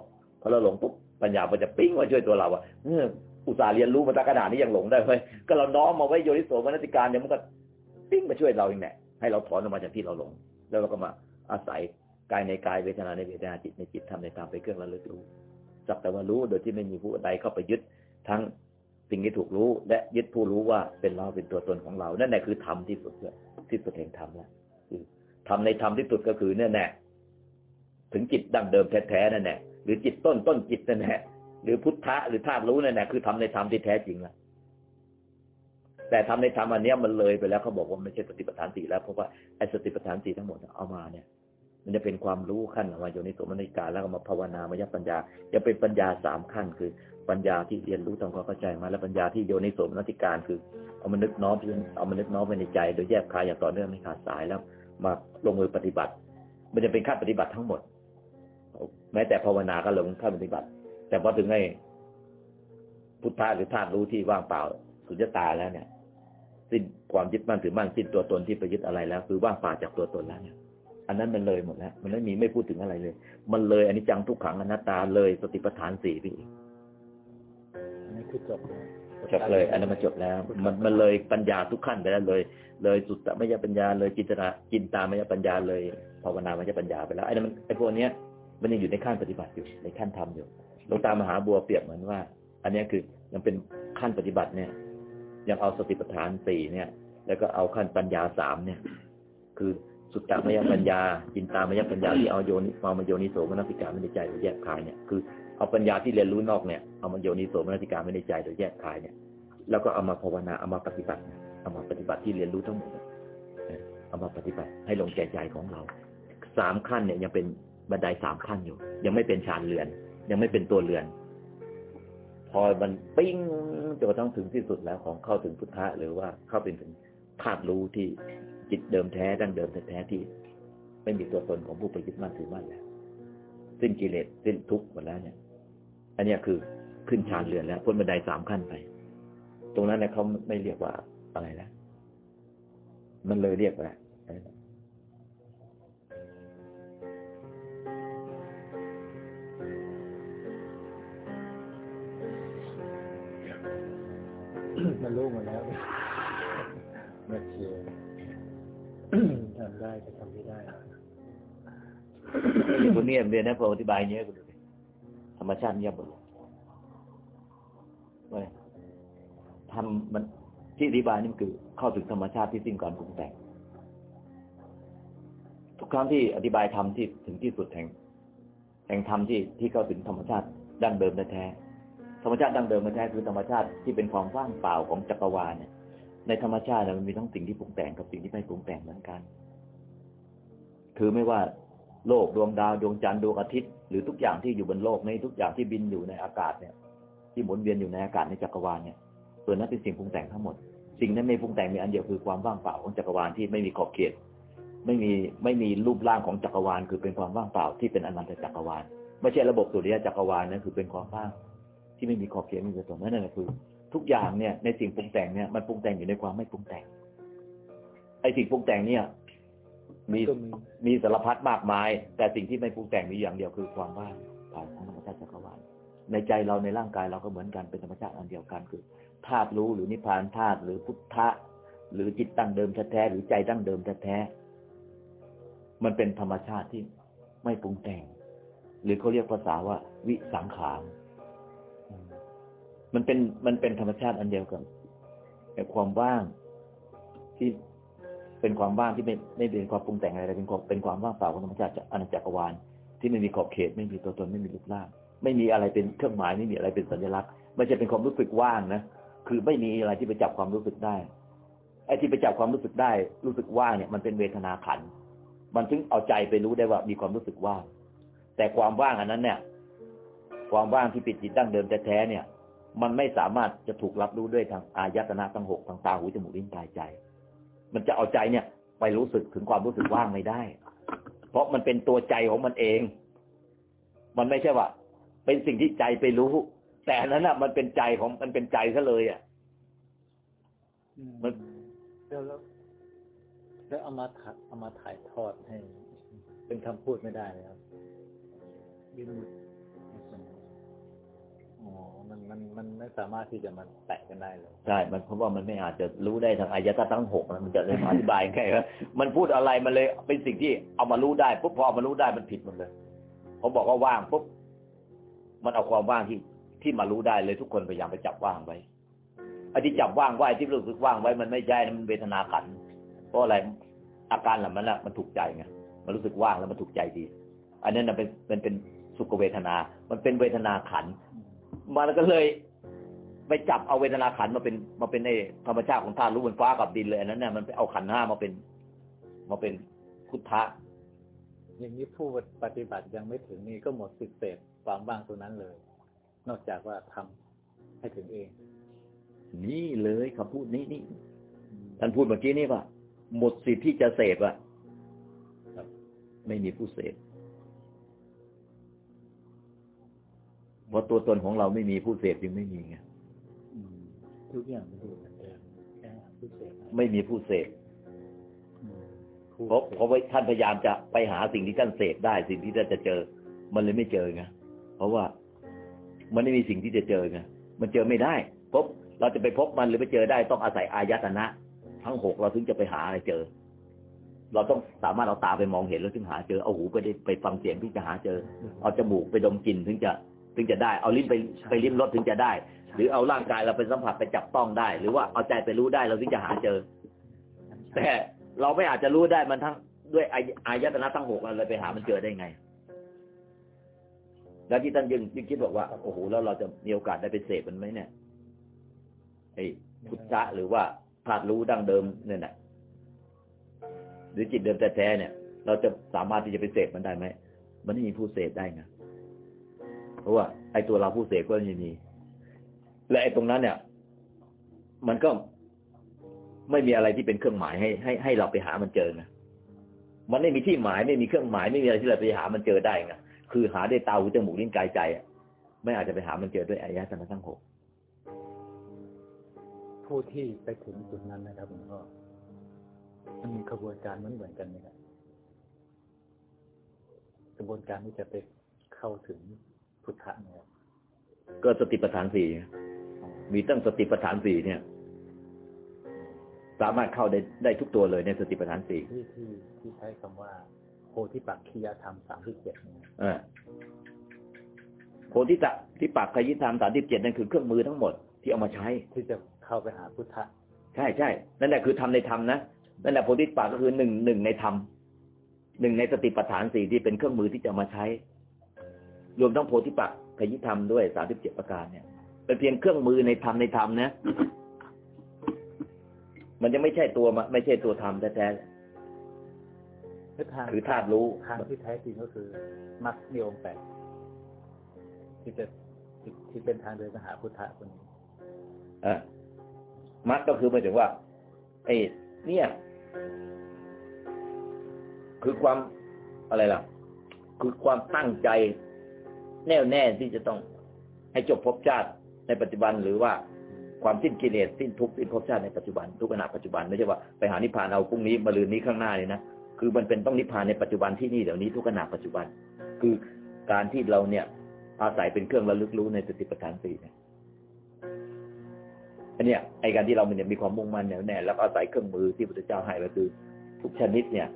พอเราหลงปุ๊บปัญญามันจะปิ้งมาช่วยตัวเราว่าเอออุตส่าห์เรียนรู้มาตั้งขนาดนี้ยังหลงได้เฮ้ยก็เราน้อมมาไว้โยนิโสมนสิการเนี่ยมันก็ปิ้งมาช่วยเราเองแหละให้เราถอนออกมาจากที่เราหลง แล้วเราก็มาอาศัยกายในกายเวทนาในเวทนาจิตในจิตทำในธรรมไปเครื่องระลึกรู้สักแต่ว่ารู้โดยที่ไม่มีผู้ใดเข้าไปยึดทั้งสิ่งที่ถูกรู้ และยึดผู้รู้ว่าเป็นเราเป็นตัวตนของเรา นั่นแหละคือธรรมที่สุด ที่สุดแห่งธรรมแล้วทำในธรรมที่สุดก็คือเนี่ยแน่ถึงจิตดั้งเดิมแท้ๆนั่นแหละหรือจิตต้นต้นจิตนั่นแหละหรือพุทธะหรือธาตุรู้นั่นแหละคือทำในธรรมที่แท้จริงละแต่ทำในธรรมอันนี้มันเลยไปแล้วเขาบอกว่าไม่ใช่สติปัฏฐานสี่แล้วเพราะว่าไอ้สติปัฏฐานสี่ทั้งหมดเอามาเนี่ย มันจะเป็นความรู้ขั้นมาโยนิสมนิกาแล้วก็มาภาวนามายปัญญา จะเป็นปัญญาสามขั้นคือ ปัญญาที่เรียนรู้ทำความเข้าใจมาแล้วปัญญาที่โยนิสมนติการคือเอามานึกน้อมเอามานึกน้อมไปในใจ โดยแยกคายอย่างต่อเนื่องไม่ขาดสายแล้ว มาลงมือปฏิบัติ มันจะเป็นขั้นปฏิบัติทั้งหมด แม้แต่ภาวนาก็ลงขั้นปฏิบัติ แต่พอถึงไอ้พุทธะหรือธาตุรู้ที่ว่างเปล่า สุญญตาแล้วเนี่ย สิ้นความยึดมั่นถือมั่นสิ้นตัวตนที่ไปยึดอะไรแล้ว คือว่างเปล่าจากตัวตนแล้วเนี่ยอันนั้นมันเลยหมดแล้ว มันไม่มีไม่พูดถึงอะไรเลย มันเลยอันนี้จังทุกขังอนัตตาเลยสติปัฏฐานสี่พี่อันนี้ คือจบจบเลย อันนั้นมันจบแล้ว มันมันเลยปัญญาทุกขั้นไปแล้วเลย เลยสุดตะมยปัญญาเลยจินตนาจินตามยปัญญาเลยภาวนามยปัญญาไปแล้วไอ้นั้นไอ้พวกนี้มันยังอยู่ในขั้นปฏิบัติอยู่ในขั้นทำอยู่หลวงตามหาบัวเปรียบเหมือนว่า อันนี้คือยังเป็นขั้นปฏิบัติเนี่ย ยังเอาสติปัฏฐานสี่เนี่ย แล้วก็เอาขั้นปัญญาสามเนี่ย คือสุตตมยปัญญาจินตามยปัญญาที่เอาโยนิมามโยนิโสมนสิกาไม่ในใจโดยแยกคายเนี่ยคือ เอาปัญญาที่เรียนรู้นอกเนี่ยเอามาโยนิโสมนสิการไม่ในใจโดยแยกคายเนี่ย แล้วก็เอามาภาวนาเอามาปฏิบัติเอามาปฏิบัติที่เรียนรู้ทั้งหมดเอามาปฏิบัติให้ลงใจใจของเราสามขั้นเนี่ยยังเป็นบันไดสามขั้นอยู่ ยังไม่เป็นฌานเรือน ยังไม่เป็นตัวเรือน พอมันปิ้งจนกระทั่งถึงที่สุดแล้วของเข้าถึงพุทธะหรือว่าเข้าเป็นถึงธาตุรู้ที่จิตเดิมแท้ดั้งเดิมแท้ที่ ไม่มีตัวตนของผู้ไปยึดมั่นถือมั่นแล้วสิ้นกิเลสสิ้นทุกข์หมดแล้วเนี่ย อันนี้คือขึ้นชานเรือนแล้วพ้นบันไดสามขั้นไป ตรงนั้นเนี่ยเขาไม่เรียกว่าอะไรนะมันเลยเรียกว่ามันรู้มดแล้วมาเชียร์ทำได้ก็ทำไม่ได้คนเงียเรียนนะพออธิบายเงี้ยคุณ ธรรมชาติเงียบหมดเลยเว้ยทำมันที่อธิบายนี่มันคือ เข้าถึงธรรมชาติที่สิ้นการปรุงแต่งทุกครั้งที่อธิบายธรรมที่ถึงที่สุดแห่งแห่งธรรมที่ที่เข้าถึงธรรมชาติดั้งเดิมแท้ธรรมชาติดั้งเดิมแท้คือธรรมชาติที่เป็นความว่างเปล่าของจักรวาลเนี่ย ในธรรมชาติเนี่ยมันมีทั้งสิ่งที่ปรุงแต่งกับสิ่งที่ไม่ปรุงแต่งเหมือนกัน คือไม่ว่า โลกดวงดาวดวงจันทร์ดวงอาทิตย์หรือทุกอย่างที่อยู่บนโลกในทุกอย่างที่บินอยู่ในอากาศเนี่ย ที่หมุนเวียนอยู่ในอากาศในจักรวาลเนี่ยส่วนนั้นเป็นสิ่งปรุงแต่งทั้งหมด สิ่งนั้นไม่ปรุงแต่งมีอันเดียวคือความว่างเปล่าของจักรวาลที่ไม่มีขอบเขต ไม่มีไม่มีรูปร่างของจักรวาล คือเป็นความว่างเปล่าที่เป็นอนันตจักรวาลไม่ใช่ระบบสุริยะจักรวาลนั่นคือเป็นความว่างที่ไม่มีขอบเขตไม่มีตัวตนนั่นแหละคือ ทุกอย่างเนี่ยในสิ่งปรุงแต่งเนี่ยมันปรุงแต่งอยู่ในความไม่ปรุงแต่งไอ้สิ่งปรุงแต่งเนี่ย มีก็มีมีสารพัดมากมาย แต่สิ่งที่ไม่ปรุงแต่งมีอย่างเดียวคือความว่างเปล่าของธรรมชาติจักรวาลในใจเราในร่างกายเราก็เหมือนกันเป็นธรรมชาติอันเดียวกันคือธาตุรู้หรือนิพพานธาตุหรือพุทธะ หรือจิตตั้งเดิมแท้ๆหรือใจตั้งเดิมแท้ๆมันเป็นธรรมชาติที่ไม่ปรุงแต่ง หรือเขาเรียกภาษาว่าวิสังขารมันเป็นมันเป็นธรรมชาติอันเดียวกันแต่ความว่างที่ เป็นความว่างที่ไม่ไม่เป็นความปรุงแต่งอะไรเป็นความเป็นความว่างเปล่าของธรรมชาติจากอนันตจักรวาลที่ไม่มีขอบเขตไม่มีตัวตนไม่มีรูปร่าง ไม่มีอะไรเป็นเครื่องหมายไม่มีอะไรเป็นสัญลักษณ์ม่ใช่เป็นความรู้สึกว่างนะคือไม่มีอะไรที่ไปจับความรู้สึกได้ไอ้ที่ไปจับความรู้สึกได้ รู้สึกว่างเนี่ยมันเป็นเวทนาขัน มันถึงเอาใจไปรู้ได้ว่ามีความรู้สึกว่าง แต่ความว่างอันนั้นเนี่ย ความว่างที่ปิดจิตดั้งเดิมแท้ๆเนี่ย มันไม่สามารถจะถูกรับรู้ด้วยทางอายตนะทั้งหกทางตาหูจมูกลิ้นกายใจ มันจะเอาใจเนี่ย ไปรู้สึกถึงความรู้สึกว่างไม่ได้ เพราะมันเป็นตัวใจของมันเอง มันไม่ใช่ว่า เป็นสิ่งที่ใจไปรู้ แต่อันนั้นน่ะ มันเป็นใจของมันเป็นใจซะเลยอะมันแล้วแล้วแล้วเอามาถ่ายเอามาถ่ายทอดให้ เป็นคำพูดไม่ได้เลยครับยืน อ๋อมันมันมันไม่สามารถที่จะมาแตะกันได้เลยใช่ มันเพราะว่ามันไม่อาจจะรู้ได้ทางอายตนะทั้งหกนะมันจะเลยอธิบายไงวะมันพูดอะไรมันเลยเป็นสิ่งที่เอามารู้ได้ปุ๊บพอเอามารู้ได้มันผิดหมดเลยเขาบอกว่าว่างปุ๊บมันเอาความว่างที่ที่มารู้ได้เลยทุกคนพยายามไปจับว่างไว้ไอ้ที่จับว่างไว้ที่รู้สึกว่างไว้ มันไม่ใช่นะมันเวทนาขันเพราะอะไรอาการเหล่านั้นน่ะมันถูกใจไงมันรู้สึกว่างแล้วมันถูกใจดี อันนั้นนะเป็นเป็นเป็นสุขเวทนา มันเป็นเวทนาขัน มันก็เลย ไปจับเอาเวทนาขันธ์มาเป็นมาเป็นในธรรมชาติของธาตุรู้บนฟ้ากับดินเลยอันนั้นเนี่ยมันไปเอาขันธ์ห้ามาเป็น มาเป็นพุทธะอย่างนี้ผู้ปฏิบัติยังไม่ถึงนี่ก็หมดสิทธิ์เสพความว่างตัวนั้นเลย นอกจากว่าทำให้ถึงเอง นี่เลยคำพูดนี้นี่ท่านพูดเมื่อกี้นี่ว่าหมดสิทธิ์ที่จะเสพอะครับไม่มีผู้เสพ ราะตัวตนของเราไม่มีผู้เสพจึงไม่มีไงอืมทุกอย่างมันดูเหมือนเดิมแค่ผู้เสพไม่มีผู้เสพอืมผู้เพราะสพเพราะว่าท่านพยายามจะไปหาสิ่งที่ท่านเสพได้ สิ่งที่ท่านจะเจอ มันเลยไม่เจอไงเพราะว่ามันไม่มีสิ่งที่จะเจอไงมันเจอไม่ได้พบเราจะไปพบมันหรือไปเจอได้ต้องอาศัยอายตนะ ทั้งหกเราถึงจะไปหาอะไรเจอ เราต้องสามารถเอาตาไปมองเห็นแล้วถึงหาเจอเอาหูไปได้ไปฟังเสียงถึงจะหาเจอ เอาจมูกไปดมกลิ่นถึงจะ ถึงจะได้ เอาลิ้นไปไปลิ้มรสถึงจะได้ หรือเอาร่างกายเราไปสัมผัสไปจับต้องได้ หรือว่าเอาใจไปรู้ได้เราถึงจะหาเจอ แต่เราไม่อาจจะรู้ได้มันทั้งด้วยอายตนะทั้งหกเราไปหามันเจอได้ไง แล้วที่ท่านยังยังคิดบอกว่าโอ้โหแล้วเราจะมีโอกาสได้ไปเสพมันไหมเนี่ยไอ้พุทธะหรือว่าธาตุรู้ดั้งเดิมเนี่ยนะหรือจิตเดิมแท้ๆเนี่ย เราจะสามารถที่จะไปเสพมันได้ไหมมันไม่มีผู้เสพได้ไง เพราะว่าไอ้ตัวเราผู้เสพก็ไม่มี และไอ้ตรงนั้นเนี่ย มันก็ไม่มีอะไรที่เป็นเครื่องหมายให้ให้ให้เราไปหามันเจอไงมันไม่มีที่หมายไม่มีเครื่องหมายไม่มีอะไรที่เราไปหามันเจอได้ไงคือหาได้ตาหูจมูกลิ้นกายใจอะไม่อาจจะไปหามันเจอด้วยอายตนะทั้งหกผู้ที่ไปถึงจุดนั้นนะครับหลวงพ่อมันมีกระบวนการเหมือนเหมือนกันไหมครับกระบวนการที่จะไปเข้าถึง พุทธะเนี่ยครับก็สติปัฏฐานสี่ไงมีตั้งสติปัฏฐานสี่เนี่ย สามารถเข้าได้ได้ทุกตัวเลยในสติปัฏฐานสี่ที่ที่ที่ใช้คำว่าโพธิปักขียธรรมสามที่เจ็ดเนี่ยเออโพธิตะที่ปากขยิธรรมสามสิบเจ็ดนั่นคือเครื่องมือทั้งหมดที่เอามาใช้ ที่จะเข้าไปหาพุทธะใช่ใช่นั่นแหละคือทำในธรรมนะนั่นแหละโพธิปักก็คือหนึ่งหนึ่งในธรรมหนึ่งในสติปัฏฐานสี่ที่เป็นเครื่องมือที่จะเอามาใช้ รวมทั้งโพธิปักขยิธรรมด้วยสามสิบเจ็ดประการเนี่ยเป็นเพียงเครื่องมือในธรรมในธรรมนะมันยังไม่ใช่ตัวมาไม่ใช่ตัวธรรมแท้คือทางๆคือธาตุรู้ทางที่แท้จริงก็คือมรรคมีองค์แปดที่จะที่ที่เป็นทางเดินไปหาพุทธะคนนี้เออมัดก็คือหมายถึงว่าไอ้เนี่ย คือความอะไรล่ะ คือความตั้งใจ แน่วแน่ที่จะต้องให้จบภพชาติในปัจจุบันหรือว่าความสิ้นกิเลสสิ้นทุกข์สิ้นภพชาติในปัจจุบันทุกขณะปัจจุบันไม่ใช่ว่าไปหานิพพานเอาพรุ่งนี้มะรืนนี้ข้างหน้าเลยนะคือมันเป็นต้องนิพพานในปัจจุบันที่นี่เดี๋ยวนี้ทุกขณะปัจจุบัน คือการที่เราเนี่ยอาศัยเป็นเครื่องระลึกรู้ในสติปัฏฐานสี่เนี่ยอันเนี้ยไอการที่เราเนี่ยมีความมุ่งมั่นแน่วแน่แล้วก็อาศัยเครื่องมือที่พระเจ้าให้ก็คือทุกชนิดเนี่ย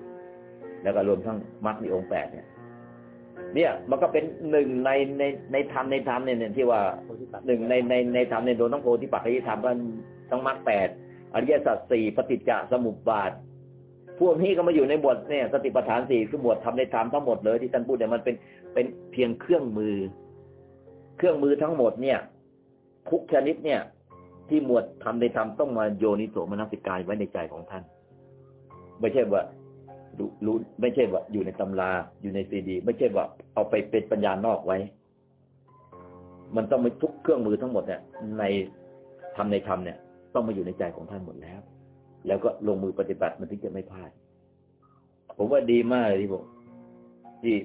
แล้วก็รวมทั้งมรรคในองค์แปดเนี่ย เนี่ย มันก็เป็นหนึ่งในในในธรรมในธรรมเนี่ยเนี่ยที่ว่าโพธิปักหนึ่งในในในธรรมในโดนทั้งโพธิปักขิธรรมก็ทั้งมรรคแปดอริยสัจสี่ปฏิจจสมุปบาทพวกนี้ก็มาอยู่ในบทเนี่ยสติปัฏฐานสี่คือบททำในธรรมทั้งหมดเลยที่ท่านพูดเนี่ยมันเป็นเป็นเพียงเครื่องมือ เครื่องมือทั้งหมดเนี่ยทุกชนิดเนี่ย ที่หมวดทำในธรรมต้องมาโยนิโสมนสิการไว้ในใจของท่าน ไม่ใช่ว่า รู้รู้ไม่ใช่ว่าอยู่ในตำราอยู่ในซีดี ไม่ใช่ว่าเอาไปเป็นปัญญานอกไว้ มันต้องมีทุกเครื่องมือทั้งหมดเนี่ย ในทำในธรรมเนี่ย ต้องมาอยู่ในใจของท่านหมดแล้ว แล้วก็ลงมือปฏิบัติมันถึงจะไม่พลาด ผมว่าดีมากเลยที่ผมที่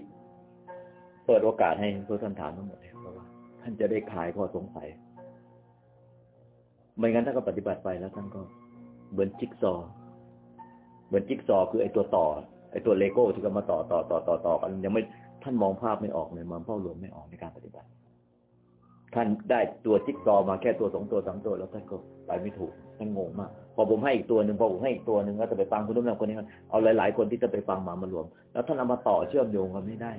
เปิดโอกาสให้พวกท่านถามทั้งหมดเนี่ยเพราะว่าท่านจะได้คลายข้อสงสัย ไม่งั้นถ้าก็ปฏิบัติไปแล้วท่านก็เหมือนจิ๊กซอว์เห มือนจิ๊กซอคือไอ้ตัวต่อไอ้ตัวเลโก้ที่ก็มาต่อต่อต่อต่อต่อกันยังไม่ท่านมองภาพไม่ออกเลยมองภาพรวมไม่ออกในการปฏิบัติ ท่านได้ตัวจิ๊กซอมาแค่ตัวสองตัวสามตัวแล้วท่านก็ไปไม่ถูกท่านงงมากพอผมให้อีกตัวหนึ่งพอผมให้อีกตัวหนึ่งก็จะไปฟังคนนู้นคนนี้เอาหลาย ๆ คนที่จะไปฟังมามารวม แล้วท่านเอามาต่อเชื่อมโยงกันไม่ได้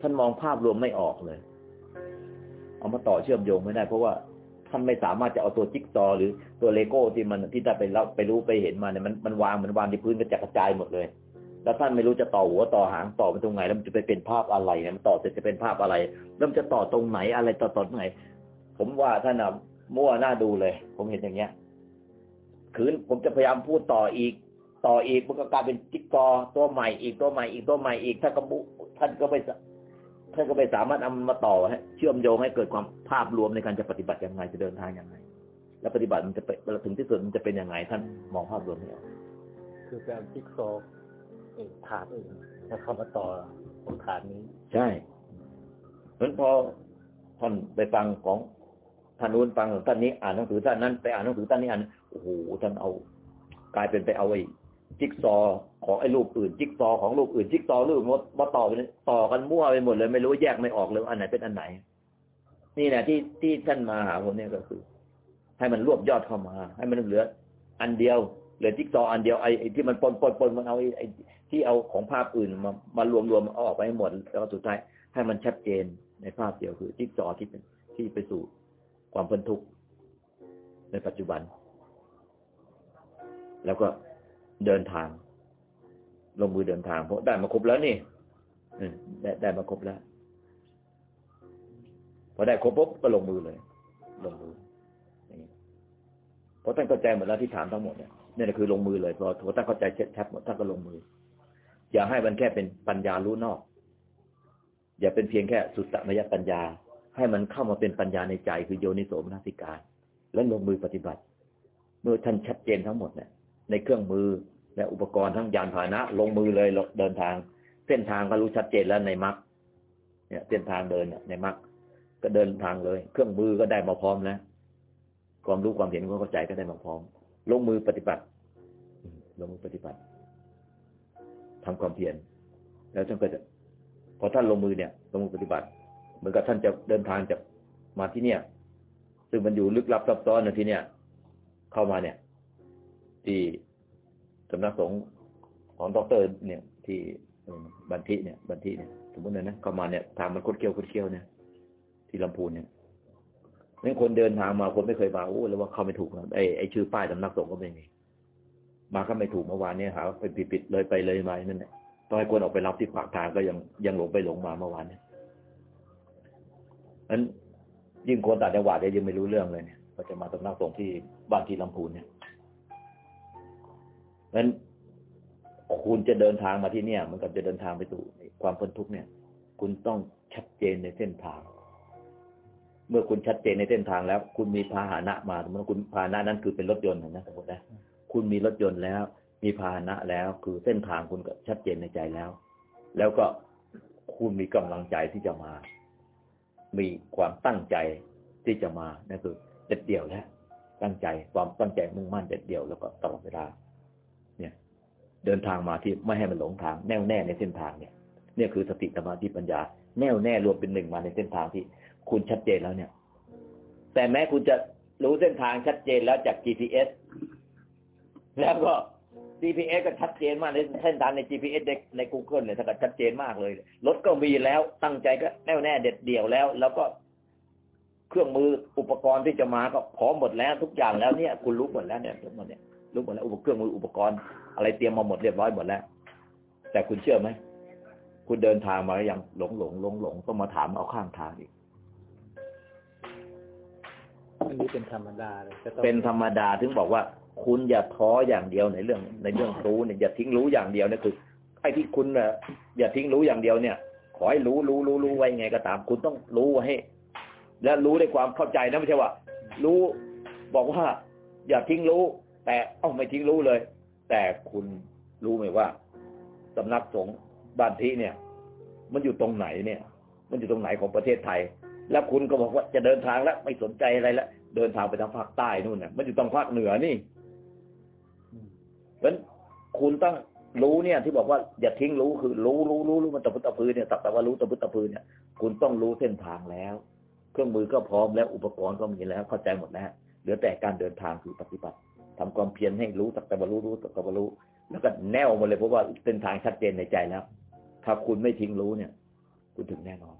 ท่านมองภาพรวมไม่ออกเลย เอามาต่อเชื่อมโยงไม่ได้ เพราะว่า ท่านไม่สามารถจะเอาตัวจิ๊กซอหรือตัวเลโก้ที่มันที่ท่านไปรับไปรู้ไปเห็นมาเนี่ยมันมันวางเหมันวางที่พื้นกระจัดกระจายหมดเลย แล้วท่านไม่รู้จะต่อหัวต่อหางต่อไปตรงไหนแล้วมันจะไปเป็นภาพอะไรเนี่ยมันต่อเสร็จจะเป็นภาพอะไรแล้วมันจะต่อตรงไหนอะไรต่อตรงไหน ผมว่าท่านอะมั่วหน้าดูเลย ผมเห็นอย่างเงี้ยคืนผมจะพยายามพูดต่ออีก ต่ออีกมันก็กลายเป็นจิ๊กซอตัวใหม่อีกตัวใหม่อีกตัวใหม่อีกท่านก็บุท่านก็ไม่ ท่านก็ไม่สามารถเอามาต่อให้เชื่อมโยงให้เกิดความภาพรวมในการจะปฏิบัติยังไงจะเดินทางยังไง แล้วปฏิบัติมันจะไปถึงที่สุดมันจะเป็นยังไงท่านมองภาพรวมไม่ออกคือไปเอาจิ๊กซอว์เอกถาดอื่นแล้วเข้ามาต่อของถาดนี้ ใช่เพราะฉะนั้นพอท่านไปฟังของท่านนู้นฟังของท่านนี้อ่านหนังสือท่านนั้นไปอ่านหนังสือท่านนี้อ่านโอ้โหท่านเอา กลายเป็นไปเอาไอ้ จิ๊กซอของไอ้รูปอื่น จิ๊กซอของรูปอื่น จิ๊กซอรูปมดมาต่อกันต่อกันมั่วไปหมดเลยไม่รู้แยกไม่ออกเลยอันไหนเป็นอันไหน นี่แหละที่ที่ท่านมาหาผมเนี่ยก็คือ ให้มันรวบยอดเข้ามา ให้มันเหลือ อันเดียวเหลือจิ๊กซออันเดียวไอ้ที่มันปนปนปนมันเอาไอ้ที่เอาของภาพอื่นมามารวมรวมเอาออกไปให้หมดแล้วสุดท้ายให้มันชัดเจนในภาพเดียวคือจิ๊กซอที่เป็นที่ไปสู่ความพ้นทุกข์ในปัจจุบัน แล้วก็ เดินทาง ลงมือเดินทางเพราะได้มาครบแล้วนี่ได้ได้มาครบแล้วพอได้ครบปุ๊บก็ลงมือเลย ลงมือเพราะท่านเข้าใจหมดแล้วที่ถามทั้งหมดเนี่ยนี่แหละคือลงมือเลยพอพอท่านเข้าใจชัดหมดท่านก็ลงมือ อย่าให้มันแค่เป็นปัญญารู้นอก อย่าเป็นเพียงแค่สุตตมยปัญญา ให้มันเข้ามาเป็นปัญญาในใจคือโยนิโสมนสิการ และลงมือปฏิบัติ เมื่อท่านชัดเจนทั้งหมดเนี่ย ในเครื่องมือและอุปกรณ์ทั้งยานพาหนะ ลงมือเลยเดินทาง เส้นทางก็รู้ชัดเจนแล้วในมรรคเนี่ยเส้นทางเดินในมรรคก็เดินทางเลย เครื่องมือก็ได้มาพร้อมแล้วความรู้ความเห็นความเข้าใจก็ได้มาพร้อม ลงมือปฏิบัติ ลงมือปฏิบัติทำความเพียรแล้วท่านก็จะพอท่านลงมือเนี่ย ลงมือปฏิบัติ เหมือนกับท่านจะเดินทางจากมาที่เนี่ย ซึ่งมันอยู่ลึกลับซับซ้อนนะที่เนี่ย เข้ามาเนี่ย ที่สำนักสงฆ์ของดอกเตอร์เนี่ย ที่บันทิเนี่ย บันทิเนี่ยสมมตินะนะเข้ามาเนี่ยทางมันคดเคี้ยวคดเคี้ยวเนี่ยที่ลำพูนเนี่ยนี่คนเดินทางมาคนไม่เคยมาโอ้แล้วว่าเข้าไม่ถูกนะไอ้ไอ้ชื่อป้ายสำนักสงฆ์ก็ไม่มีมาก็ไม่ถูกเมื่อวานเนี่ยหาไปผิดๆเลยไปเลยมานั่นแหละต้องให้คนออกไปรับที่ปากทางก็ยังยังหลงไปหลงมาเมื่อวานเนี่ยนั้นยิ่งคนต่างจังหวัดเนี่ยยังไม่รู้เรื่องเลยเนี่ยก็จะมาสำนักสงฆ์ที่บ้านที่ลำพูนเนี่ย นั้นคุณจะเดินทางมาที่เนี่ยเหมันกับจะเดินทางไปสู่ความพ้นทุกข์เนี่ย คุณต้องชัดเจนในเส้นทาง เมื่อคุณชัดเจนในเส้นทางแล้ว คุณมีพาหนะมาสมมติว่าคุณพาหนะนั้นคือเป็นรถยนต์นะสมมตินะคุณมีรถยนต์แล้ว มีพาหนะแล้ว คือเส้นทางคุณก็ชัดเจนในใจแล้ว แล้วก็คุณมีกำลังใจที่จะมา มีความตั้งใจที่จะมานั่นคือเด็ดเดี่ยวแล้วตั้งใจความตั้งใจมุ่งมั่นเด็ดเดี่ยวแล้วก็ตลอดเวลา เดินทางมาที่ไม่ให้มันหลงทาง แน่วแน่ในเส้นทางเนี่ยเนี่ยคือสติสมาธิปัญญา แน่วแน่รวมเป็นหนึ่งมาในเส้นทางที่คุณชัดเจนแล้วเนี่ย แต่แม้คุณจะรู้เส้นทางชัดเจนแล้วจาก GPS แล้วก็ GPS ก็ชัดเจนมากในเส้นทางใน GPS ในใน Google เนี่ยถ้าก็ชัดเจนมากเลย รถก็มีแล้วตั้งใจก็แน่วแน่เด็ดเดี่ยวแล้ว แล้วก็เครื่องมืออุปกรณ์ที่จะมาก็พร้อมหมดแล้วทุกอย่างแล้วเนี่ย คุณรู้หมดแล้วเนี่ยรู้หมดเนี่ย รู้หมดแล้วอุปเครื่องมืออุปกรณ์ อะไรเตรียมมาหมดเรียบร้อยหมดแล้ว แต่คุณเชื่อไหมคุณเดินทางมาแล้วยังหลงหลงหลงหลงต้องมาถามเอาข้างทางอีกอันนี้เป็นธรรมดาเลยก็ต้องเป็นธรรมดาถึงบอกว่า คุณอย่าท้ออย่างเดียวในเรื่อง ในเรื่องรู้เนี่ยอย่าทิ้งรู้อย่างเดียวเนี่ยคือไอ้ที่คุณน่ะอย่าทิ้งรู้อย่างเดียวเนี่ย ขอให้รู้รู้รู้รู้ไว้ไงก็ตาม คุณต้องรู้ให้ และรู้ด้วยความเข้าใจนะไม่ใช่ว่า รู้บอกว่า อย่าทิ้งรู้ แต่เอ้าไม่ทิ้งรู้เลย แต่คุณรู้ไหมว่าสำนักสงฆ์บ้านที่เนี่ย มันอยู่ตรงไหนเนี่ย มันอยู่ตรงไหนของประเทศไทย แล้วคุณก็บอกว่าจะเดินทางแล้วไม่สนใจอะไรแล้วเดินทางไปทางภาคใต้นู่นน่ะ มันอยู่ตรงภาคเหนือนี่เพราะฉะนั้นคุณต้องรู้เนี่ย ที่บอกว่าอย่าทิ้งรู้คือ รู้รู้รู้รู้มันตะพุตะพือเนี่ยตักแต่ว่ารู้ตะพุตะพือเนี่ย คุณต้องรู้เส้นทางแล้ว เครื่องมือก็พร้อมแล้วอุปกรณ์ก็มีแล้วเข้าใจหมดแล้วเหลือแต่การเดินทางคือปฏิบัติ ทำความเพียรให้รู้ตักแต่ว่ารู้รู้ตักแต่ว่ารู้แล้วก็แน่วมาเลยเพราะว่าเส้นทางชัดเจนในใจแล้วถ้าคุณไม่ทิ้งรู้เนี่ย คุณถึงแน่นอน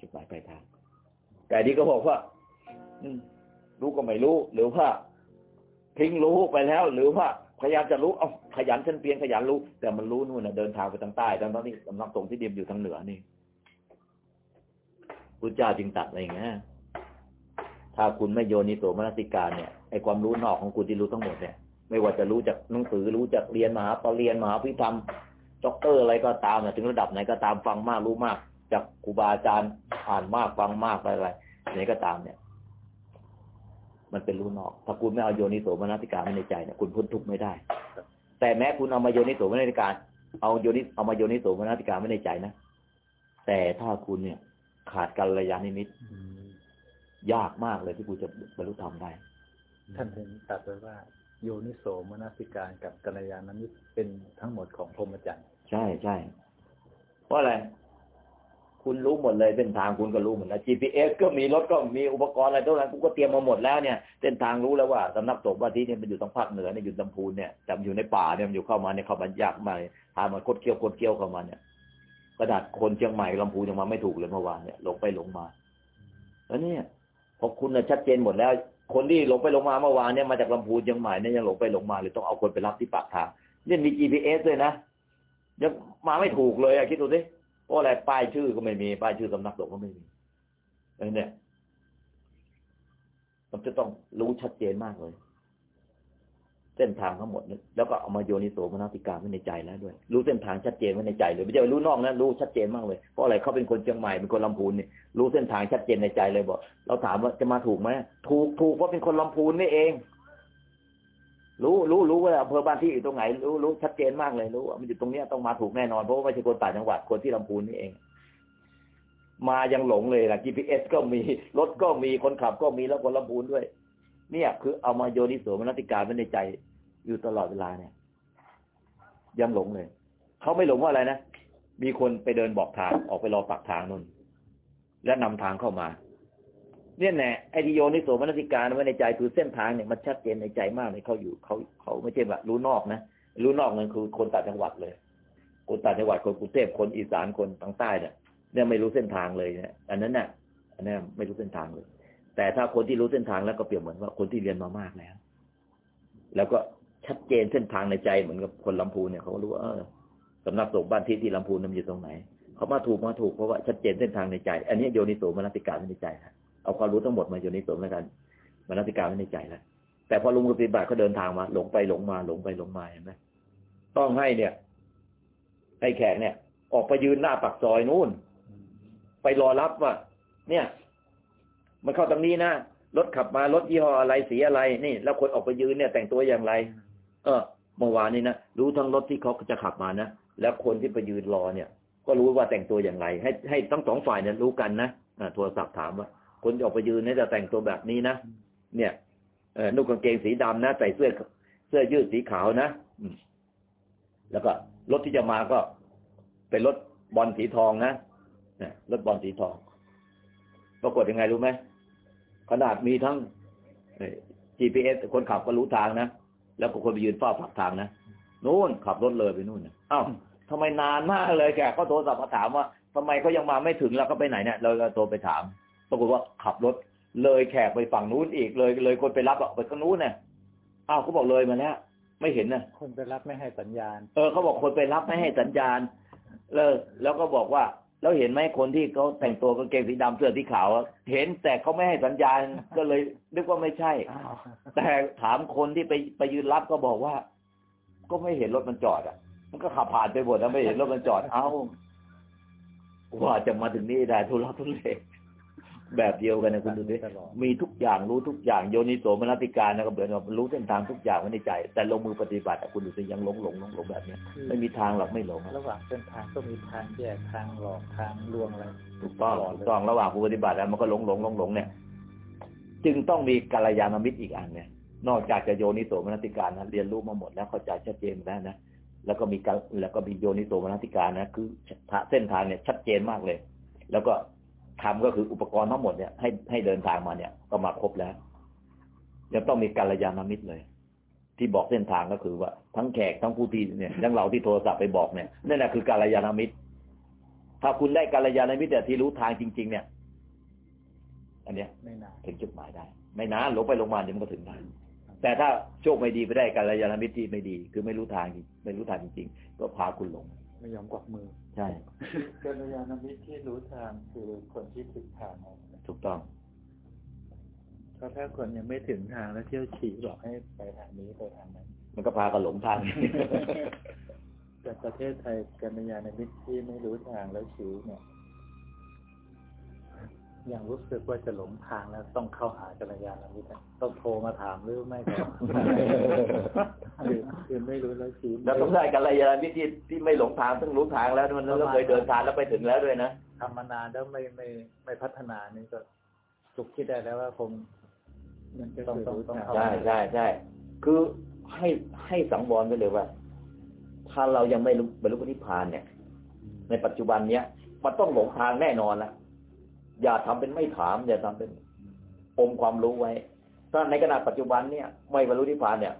จุดหมายปลายทาง แต่นี้ก็บอกว่า อืรู้ก็ไม่รู้ หรือว่าทิ้งรู้ไปแล้ว หรือว่าพยายามจะรู้เอาขยันเช่นเพียงขยันรู้ แต่มันรู้นู่นนะเดินทางไปทางใต้ทางตอนนี้สำนักสงที่เดียมอยู่ทางเหนือนี่พุทธเจ้าจึงตรัสอะไรอย่างเงี้ย ถ้าคุณไม่โยนิโสมนสิการเนี่ยไอความรู้นอกของคุณที่รู้ทั้งหมดเนี่ย ไม่ว่าจะรู้จากหนังสือรู้จากเรียนมหาเปรียญมาอภิธรรมด็อกเตอร์อะไรก็ตามเนี่ยถึงระดับไหนก็ตามฟังมากรู้มาก จากครูบาอาจารย์อ่านมากฟังมากอะไรอะไรไหนก็ตามเนี่ย มันเป็นรู้นอก ถ้าคุณไม่เอาโยนิโสมนสิการไว้ในใจเนี่ยคุณพ้นทุกข์ไม่ได้ แต่แม้คุณเอามาโยนิโสมนสิการเอาโยนิเอามาโยนิโสมนสิการไว้ในใจนะแต่ถ้าคุณเนี่ย ขาดกัลยาณมิตร ยากมากเลยที่คุณจะบรรลุธรรมได้ ท่านถึงตรัดไว้ว่าโยนิโสมนสิการกับกัลยาณมิตรเป็นทั้งหมดของพรหมจรรย์ใช่ใช่เพราะอะไร คุณรู้หมดเลยเส้นทางคุณก็รู้หมดแล้ว GPS ก็มีรถก็มีอุปกรณ์อะไรทุกอย่างคุณก็เตรียมมาหมดแล้วเนี่ยเส้นทางรู้แล้วว่าสำนักสงฆ์ว่าที่เนี่ยมันอยู่ทางภาคเหนือเนี่ยอยู่ลำพูนเนี่ยแต่มันอยู่ในป่าเนี่ยมันอยู่เข้ามาเนี่ยเข้ามาอยากมาทางมันคดเคี้ยวคดเคี้ยวเข้ามาเนี่ยกระดาษคนเชียงใหม่ลำพูนยังมาไม่ถูกเลยเมื่อวานเนี่ยหลงไปหลงมาแล้วเนี่ย พราะคุณน่ะชัดเจนหมดแล้ว คนที่หลงไปหลงมาเมื่อวานเนี่ยมาจากลำพูนยังใหม่เนี่ยยังหลงไปหลงมาเลยต้องเอาคนไปรับที่ปากทางเนี่ยมี GPS ด้วยนะยังมาไม่ถูกเลยอะคิดดูสิเพราะอะไรป้ายชื่อก็ไม่มีป้ายชื่อสำนักสงฆ์ก็ไม่มีไอ้เนี่ย มันจะต้องรู้ชัดเจนมากเลย เส้นทางทั้งหมดแล้วก็เอามาโยนิโสมนสิการไว้ในใจแล้วด้วย รู้เส้นทางชัดเจนไว้ในใจเลยไม่ใช่รู้นอกนะรู้ชัดเจนมากเลยเพราะอะไรเขาเป็นคนเชียงใหม่เป็นคนลำพูนเนี่ยรู้เส้นทางชัดเจนในใจเลยบอกเราถามว่าจะมาถูกไหมถูกถูกเพราะเป็นคนลำพูนนี่เอง รู้รู้รู้ว่าอำเภอบ้านที่อยู่ตรงไหน รู้รู้ชัดเจนมากเลยรู้ว่ามันอยู่ตรงเนี้ยต้องมาถูกแน่นอนเพราะว่าไม่ใช่คนต่างจังหวัดคนที่ลำพูนนี่เอง มายังหลงเลยล่ะ GPS ก็มีรถก็มีคนขับก็มีแล้วคนลำพูนด้วย เนี่ย คือเอามาโยนิโสมนสิการไว้ในใจอยู่ตลอดเวลาเนี่ย ยังหลงเลย เขาไม่หลงว่าอะไรนะ มีคนไปเดินบอกทางออกไปรอปากทางนู่น และนำทางเข้ามา เนี่ยแน่ไอที่โยนิโสมนสิการไว้ในใจคือเส้นทางเนี่ยมันชัดเจนในใจมากเลยเขาอยู่เขาเขาไม่ใช่แบบรู้นอกนะรู้นอกนั่นคือคนต่างจังหวัดเลย คนต่างจังหวัดคนกรุงเทพคนอีสานคนทางใต้เนี่ยเนี่ยไม่รู้เส้นทางเลยเนี่ยอันนั้นน่ะอันนั้นไม่รู้เส้นทางเลย แต่ถ้าคนที่รู้เส้นทางแล้วก็เปรียบเหมือนว่าคนที่เรียนมามากแล้ว แล้วก็ชัดเจนเส้นทางในใจเหมือนกับคนลำพูนเนี่ยเขารู้ว่าสำนักสงฆ์บ้านที่ที่ลำพูนนั้นอยู่ตรงไหนเขามาถูกมาถูกเพราะว่าชัดเจนเส้นทางในใจ อันนี้โยนิโสมนสิการในใจครับเอาความรู้ทั้งหมดมาโยนิโสมนกันมนสิการในใจแล้วแต่พอลงปฏิบัติเขาเดินทางมา หลงไปหลงมาหลงไปหลงมาเห็นไหมต้องให้เนี่ย ให้แขกเนี่ย ออกไปยืนหน้าปากซอยนู่น ไปรอรับว่าเนี่ย มันเข้าตรงนี้นะรถขับมารถยี่ห้ออะไรสีอะไรนี่ แล้วคนออกไปยืนเนี่ย แต่งตัวอย่างไร เออเมื่อวานนี้นะรู้ทั้งรถที่เขาจะขับมานะแล้วคนที่ไปยืนรอเนี่ย ก็รู้ว่าแต่งตัวอย่างไร ให้ให้ทั้งสองฝ่ายเนี่ยรู้กันนะอ่าโทรศัพท์ถามว่า คนออกไปยืนเนี่ยจะแต่งตัวแบบนี้นะเนี่ยเออนุ่งกางเกงสีดำนะใส่เสื้อเสื้อยืดสีขาวนะอืมแล้วก็รถที่จะมาก็เป็นรถบอลสีทองนะเนี่ยรถบอลสีทองปรากฏยังไงรู้ไหม ขนาดมีทั้งเอ่อ GPS คนขับก็รู้ทางนะ แล้วก็คนไปยืนเฝ้าฝักทางนะนู่นขับรถเลยไปนู่นนะอ้าวทำไมนานมากเลยแกก็โทรศัพท์มาถามว่าทำไมเขายังมาไม่ถึงแล้วก็ไปไหนเนี่ยเราเราโทรไปถาม ปรากฏว่าขับรถเลยแขกไปฝั่งนู้นอีกเลยเลยคนไปรับอะไปข้างนู้นเนี่ยอ้าวเขาบอกเลยมาแล้วไม่เห็นนะคนไปรับไม่ให้สัญญาณ เออเขาบอกคนไปรับไม่ให้สัญญาณเลยแล้วก็บอกว่า แล้วเห็นไหมคนที่เขาแต่งตัวกางเกงสีดำเสื้อสีขาวอะเห็นแต่เขาไม่ให้สัญญาณก็เลยนึกว่าไม่ใช่ แต่ถามคนที่ไปไปยืนรับก็บอกว่า ก็ไม่เห็นรถมันจอดอะ มันก็ขับผ่านไปหมดแล้วไม่เห็นรถมันจอด เอ้าว่าจะมาถึงนี่ได้ทุลักทุเล แบบเดียวกันนะคุณดูดิตลอดมีทุกอย่างรู้ทุกอย่างโยนิโสมนสิการนะครับเบือนว่ารู้เส้นทางทุกอย่างไว้ในใจ แต่ลงมือปฏิบัติอะคุณดูสิยังหลงหลงหลงหลงแบบเนี้ยไม่มีทางหรอกไม่หลงอะระหว่างเส้นทางก็มีทางแยกทางหลอกทางลวงอะไรถูกต้องตลอดถูเลยกต้องระหว่างผู้ปฏิบัติแล้วมันก็หลงหลงหลงหลงเนี่ย จึงต้องมีกัลยาณมิตรอีกอันเนี่ยนอกจากจะโยนิโสมนสิการนะเรียนรู้มาหมดแล้วเข้าใจชัดเจนแล้วนะแล้วก็มีการแล้วก็มีโยนิโสมนสิการนะคือเส้นทางเนี่ยชัดเจนมากเลย แล้วก็ ทำก็คืออุปกรณ์ทั้งหมดเนี่ยให้ให้เดินทางมาเนี่ย ก็มาครบแล้วยังต้องมีกัลยาณมิตรเลย ที่บอกเส้นทางก็คือว่าทั้งแขกทั้งผู้ที่เนี่ยทั้งเราที่โทรศัพท์ไปบอกเนี่ยนั่นแหละคือกัลยาณมิตร ถ้าคุณได้กัลยาณมิตรเนี่ยที่รู้ทางจริง ๆ เนี่ย อันเนี้ยไม่นานถึงจุดหมายได้ ไม่นานหลงไปลงมาเดี๋ยวมันก็ถึงได้แต่ถ้าโชคไม่ดีไปได้กัลยาณมิตรที่ไม่ดี คือไม่รู้ทางจริงไม่รู้ทางจริงๆ ก็พาคุณหลง ไม่ยอมกวักมือ ใช่กัลยาณมิตรที่รู้ทางคือคนที่ถึงทางถูกต้องเพราะถ้าคนยังไม่ถึงทางแล้วเที่ยวชี้บอกให้ไปทางนี้ไปทางนั้น มันก็พากันหลงทางแต่ประเทศไทยกัลยาณมิตรที่ไม่รู้ทางแล้วชี้เนี่ย ยังรู้สึกว่าจะหลงทางแล้วต้องเข้าหากัลยาณมิตรอะต้องโทรมาถามหรือไม่ก็คือคือไม่รู้แล้วชี้แล้วต้องได้กัลยาณมิตรที่ที่ไม่หลงทางซึ่งรู้ทางแล้วมันก็เคยเดินทางแล้วไปถึงแล้วด้วยนะทำมานานแล้วไม่ไม่ไม่พัฒนานี่ก็สุกคิดได้แล้วว่าคงมันจะต้องต้องต้องเข้าใช่ใช่ใช่คือให้ให้สังวรไว้เลยว่า ถ้าเรายังไม่รู้บรรลุนิพพานเนี่ย ในปัจจุบันเนี้ยมันต้องหลงทางแน่นอนละ อย่าทำเป็นไม่ถาม อย่าทำเป็นอมความรู้ไว้ ถ้าในขณะปัจจุบันเนี่ย ไม่บรรลุนิพพานเนี่ย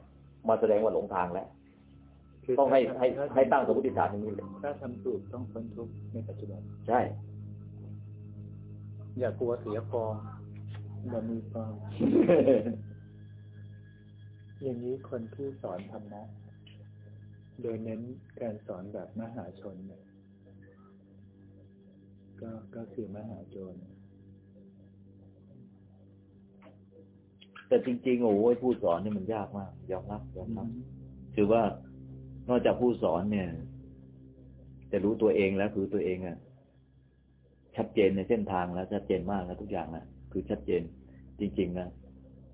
มาแสดงว่าหลงทางแล้วคือต้องให้ให้ถ้าให้ตั้งสมมติฐานอย่างนี้เลยถ้าทำถูกต้องพ้นทุกข์ในปัจจุบัน ใช่ อย่ากลัวเสียฟองอย่ามีฟองอย่างนี้คนที่สอนธรรมะโดยเน้นการสอนแบบมหาชนเนี่ย ก็ก็คือมหาโจรแต่จริงๆโอ้ยผู้สอนนี่มันยากมากยอมรับยอมรับคือว่านอกจากผู้สอนเนี่ย จะรู้ตัวเองแล้วคือตัวเองอะชัดเจนในเส้นทางแล้ว ชัดเจนมากแล้วทุกอย่างนะคือชัดเจน จริง ๆนะ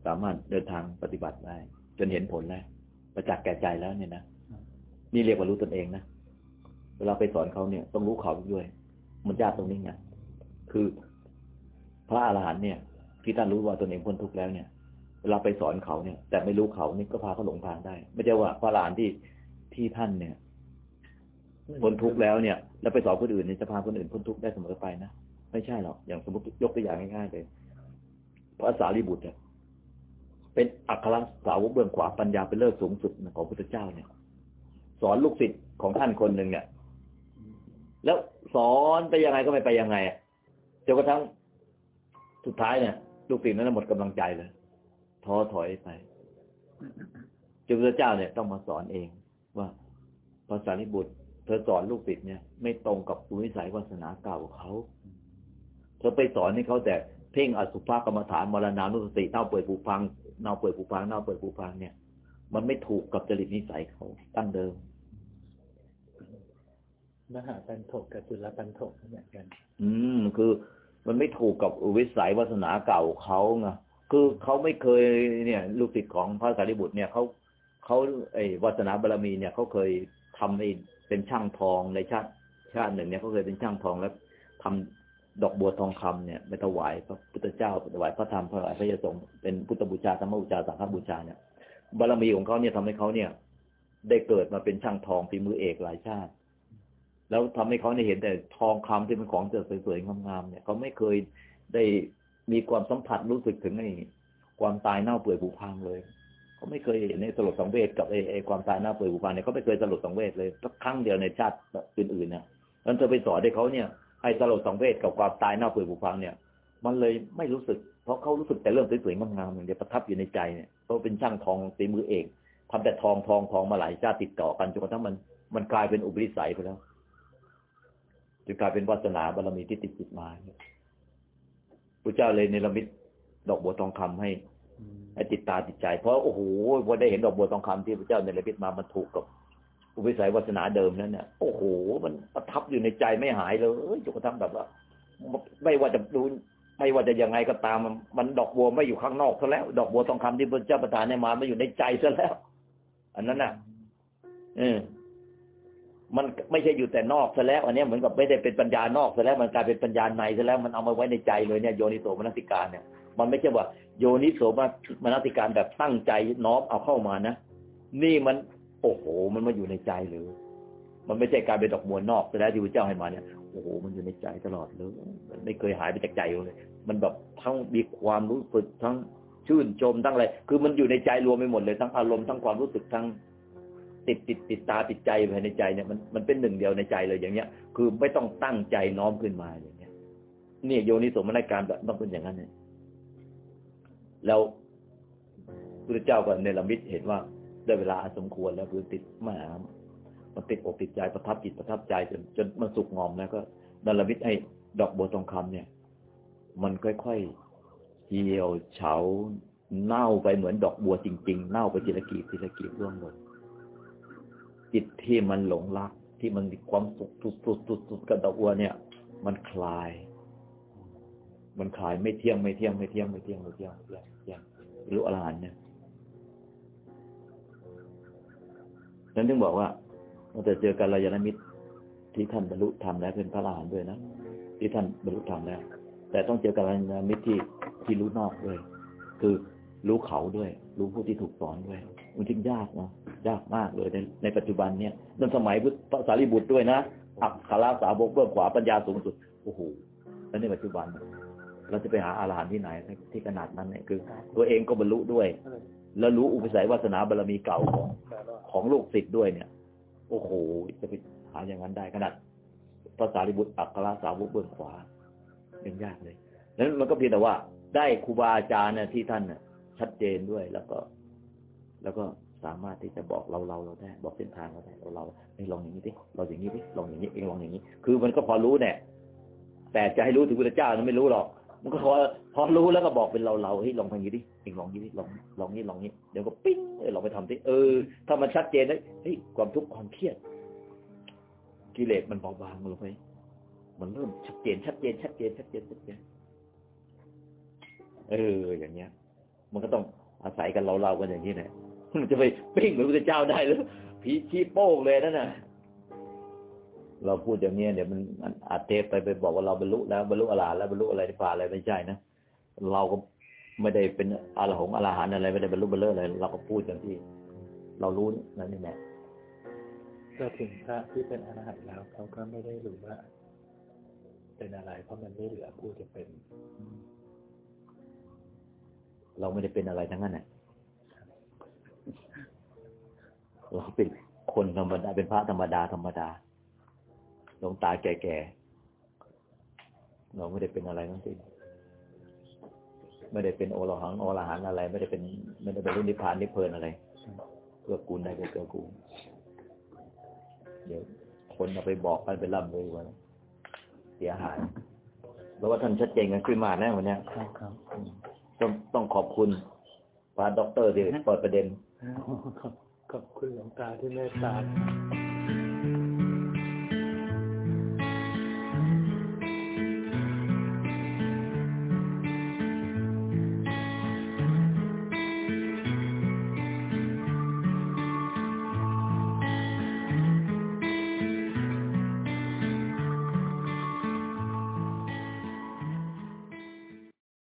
สามารถเดินทางปฏิบัติได้ จนเห็นผลแล้วประจักษ์แก่ใจแล้วเนี่ยนะนี่เรียกว่ารู้ตนเองนะเวลาไปสอนเขาเนี่ย ต้องรู้เขาด้วย มันยากตรงนี้ไงคือพระอรหันต์เนี่ย ที่ท่านรู้ว่าตนเองพ้นทุกข์แล้วเนี่ยเวลาไปสอนเขาเนี่ย แต่ไม่รู้เขานี่ก็พาเขาหลงทางได้ ไม่ใช่ว่าพระอรหันต์ที่ที่ท่านเนี่ยพ้นทุกข์แล้วเนี่ย แล้วไปสอนคนอื่นเนี่ยจะพาคนอื่นพ้นทุกข์ได้เสมอไปนะไม่ใช่หรอกอย่างสมมติยกตัวอย่างง่ายๆเลยพระสารีบุตรเนี่ยเป็นอัครสาวกเบื้องขวาปัญญาเป็นเลิศสูงสุดของพระพุทธเจ้าเนี่ย สอนลูกศิษย์ของท่านคนหนึ่งเนี่ย แล้ว สอนไปยังไงก็ไม่ไปยังไงจนกระทั่งสุดท้ายเนี่ยลูกศิษย์นั้นหมดกำลังใจเลยท้อถอยไปจนพระเจ้าเนี่ยต้องมาสอนเอง ว่าภาษาลิบุตร เธอสอนลูกศิษย์เนี่ย ไม่ตรงกับอุวิสัยวาสนาเก่าเขาเธอไปสอนให้เขาแต่เพ่งอสุภกรรมฐานมรณานุสติเน่าเปื่อยผุพังเน่าเปื่อยผุพังเน่าเปื่อยผุพังเนี่ย มันไม่ถูกกับจริตนิสัยเขาตั้งเดิม มหาปันถกกับจุลปันถกเหมือนกัน อืม คือมันไม่ถูกกับวิสัยวาสนาเก่าเขาไงคือเขาไม่เคยเนี่ย ลูกศิษย์ของพระสารีบุตรเนี่ยเขาเขาไอ้วาสนาบารมีเนี่ยเขาเคยทำไอ้เป็นช่างทองในชาติชาติหนึ่งเนี่ยเขาเคยเป็นช่างทองแล้วทำดอกบัวทองคำเนี่ยไปถวายพระพุทธเจ้าถวายพระธรรมถวายพระยสงฆ์เป็นพุทธบูชาธรรมบูชาสังฆบูชาเนี่ยบารมีของเขาเนี่ยทำให้เขาเนี่ย ได้เกิดมาเป็นช่างทองฝีมือเอกหลายชาติ แล้วทำให้เขาเนี่ยเห็นแต่ทองคำที่เป็นของเจอสวยๆงามๆเนี่ยเขาไม่เคยได้มีความสัมผัสรู้สึกถึงไอ้ความตายเน่าเปื่อยผุพังเลยเขาไม่เคยเห็นในสลดสังเวชกับไอ้ไอ้ความตายเน่าเปื่อยผุพังเนี่ยเขาไม่เคยสลดสังเวชเลยสักครั้งเดียวในชาติอื่นๆเนี่ยนั้นเธอไปสอนให้เขาเนี่ยไอ้สลดสังเวชกับความตายเน่าเปื่อยผุพังเนี่ย มันเลยไม่รู้สึก เพราะเขารู้สึกแต่เรื่องสวยๆงามๆอย่างเดียวประทับอยู่ในใจเนี่ยเขาเป็นช่างทองฝีมือเอกทำแต่ทองทองทองมาหลายชาติติดต่อกันจนกระทั่งมันมันกลายเป็นอุปนิสัยไปแล้ว จนกลายเป็นวาสนาบารมีที่ติดติดมาเนี่ยพระเจ้าเลยเนรมิตดอกบัวทองคำให้ให้ติดตาติดใจ เพราะโอ้โหพอได้เห็นดอกบัวทองคำที่พระเจ้าเนรมิตมามันถูกกับอุปนิสัยวาสนาเดิมนั้นเนี่ยโอ้โห มันประทับอยู่ในใจไม่หายเลยจนกระทั่งแบบว่า ไม่ว่าจะดูไม่ว่าจะยังไงก็ตามมันมันดอกบัวไม่อยู่ข้างนอกซะแล้ว ดอกบัวทองคำที่พระเจ้าประทานให้มาไม่อยู่ในใจซะแล้ว อันนั้นน่ะเออ มันไม่ใช่อยู่แต่นอกซะแล้ว อันนี้เหมือนกับไม่ได้เป็นปัญญานอกซะแล้ว มันกลายเป็นปัญญาในซะแล้วมันเอามาไว้ในใจเลยเนี่ยโยนิโสมนสิการเนี่ย มันไม่ใช่ว่าโยนิโสมนสิการแบบตั้งใจน้อมเอาเข้ามานะนี่มันโอ้โห มันมาอยู่ในใจเลย มันไม่ใช่การเป็นดอกบัวนอกซะแล้วที่พระเจ้าให้มาเนี่ยโอ้โหมันอยู่ในใจตลอดเลยมันไม่เคยหายไปจากใจเลย มันแบบทั้งมีความรู้สึกทั้งชื่นชมทั้งอะไร คือมันอยู่ในใจรวมไปหมดเลยทั้งอารมณ์ทั้งความรู้สึกทั้ง ติดติดติดตาติดใจภายในใจเนี่ยมันมันเป็นหนึ่งเดียวในใจเลยอย่างเงี้ย คือไม่ต้องตั้งใจน้อมขึ้นมาอย่างเงี้ยนี่โยนิสมนการแบบต้องเป็นอย่างนั้นเนี่ยแล้วพระเจ้าก็เนรมิตเห็นว่าได้เวลาสมควรแล้วคือติดแหมามันติดอกติดใจประทับจิตประทับใจจนจนมันสุกงอมแล้วก็เนรมิตให้ดอกบัวทองคำเนี่ย มันค่อยๆเหี่ยวเฉาเน่าไปเหมือนดอกบัวจริง ๆ เน่าไปทีละกีบทีละกีบร่วงหมด จิตที่มันหลงรัก ที่มันมีความสุขสุดสุดสุดสุดกับดอกบัวเนี่ย มันคลาย มันคลายไม่เที่ยงไม่เที่ยงไม่เที่ยงไม่เที่ยงไม่เที่ยงไม่เที่ยงไม่เที่ยงรู้อรหันต์เนี่ยนั้นถึงบอกว่าเราจะเจอกันลยาณมิตรที่ท่านบรรลุธรรมแล้วเป็นพระอรหันต์ด้วยนะที่ท่านบรรลุธรรมแล้ว แต่ต้องเจอกันลยาณมิตรที่ที่รู้นอกด้วย คือรู้เขาด้วย รู้ผู้ที่ถูกสอนด้วย มันจึงยากนะยากมากเลยในในปัจจุบันเนี่ยนั่นสมัยพุทธสารีบุตรด้วยนะอักขระสาวกเบื้องขวาปัญญาสูงสุดโอ้โหแล้วในปัจจุบัน เราจะไปหาอาหารที่ไหนที่ขนาดนั้นเนี่ยคือ ตัวเองก็บรรลุด้วย แล้วรู้อุปสัยวาสนาบารมีเก่าของของลูกศิษย์ด้วยเนี่ย โอ้โหจะไปหาอย่างนั้นได้ขนาดภาษาลิบุตรอักขระสาวกเบื้องขวาเป็นยากเลยนั้นมันก็เพียงแต่ว่า ได้ครูบาอาจารย์นะที่ท่านชัดเจนด้วยแล้วก็ แล้วก็สามารถที่จะบอกเราเราเราได้ บอกเส้นทางเราได้เราเราไอ้ลองอย่างนี้ดิลองอย่างนี้ดิลองอย่างนี้เองลองอย่างนี้ คือมันก็พอรู้เนี่ยแต่จะให้รู้ถึงพระเจ้านั้นไม่รู้หรอกมันก็พอพอรู้แล้วก็บอกเป็นเราเราเฮ้ยลองทำอย่างนี้ดิเองลองนี้ดิลองลองนี้ลองนี้เดี๋ยวก็ปิ้งเออลองไปทำดิเออ ถ้ามันชัดเจนนะเฮ้ยความทุกข์ความเครียดกิเลสมันเบาบางลงไปมันเริ่มชัดเจนชัดเจนชัดเจนชัดเจนชัดเจนเอออย่างเงี้ย มันก็ต้องอาศัยกันเราเรากันอย่างนี้แหละ มันจะไปปิ้งเหมือนพระเจ้าได้หรือผีชี้โป้งเลยนั่นน่ะ เราพูดอย่างนี้เดี๋ยวมันมันอาจเทปไปไปบอกว่าเราบรรลุแล้วบรรลุอรหันต์แล้วบรรลุอะไรที่ผ่านอะไรไม่ใช่นะเราก็ไม่ได้เป็นอรหงอรหันต์อะไรไม่ได้บรรลุบรรลุอะไรเราก็พูดอย่างที่ เรารู้นั่นนี่แหละก็ถึงพระที่เป็นอรหันต์แล้วเขาก็ไม่ได้รู้ว่า เป็นอะไร เพราะมันไม่เหลือผู้จะเป็น เราไม่ได้เป็นอะไรทั้งนั้นน่ะ เราเป็นคนธรรมดาเป็นพระธรรมดาธรรมดาหลวงตาแก่ๆเราไม่ได้เป็นอะไรทั้งสิ้นไม่ได้เป็นโอรหังโอรหันต์อะไร ไม่ได้เป็น ไม่ได้เป็นรุ่นนิพพานนิพเพลินอะไรเพื่อกูได้ก็เพื่อกูเดี๋ยวคนเอาไปบอกกันไปร่ำเลยว่าเสียหายเพราะว่าท่านชัดเจนกันขึ้นมาแน่วันเนี้ยครับครับต้องต้องขอบคุณพระด็อกเตอร์ที่เปิดประเด็นขอบ ขอบคุณหลวงตาที่เมตตา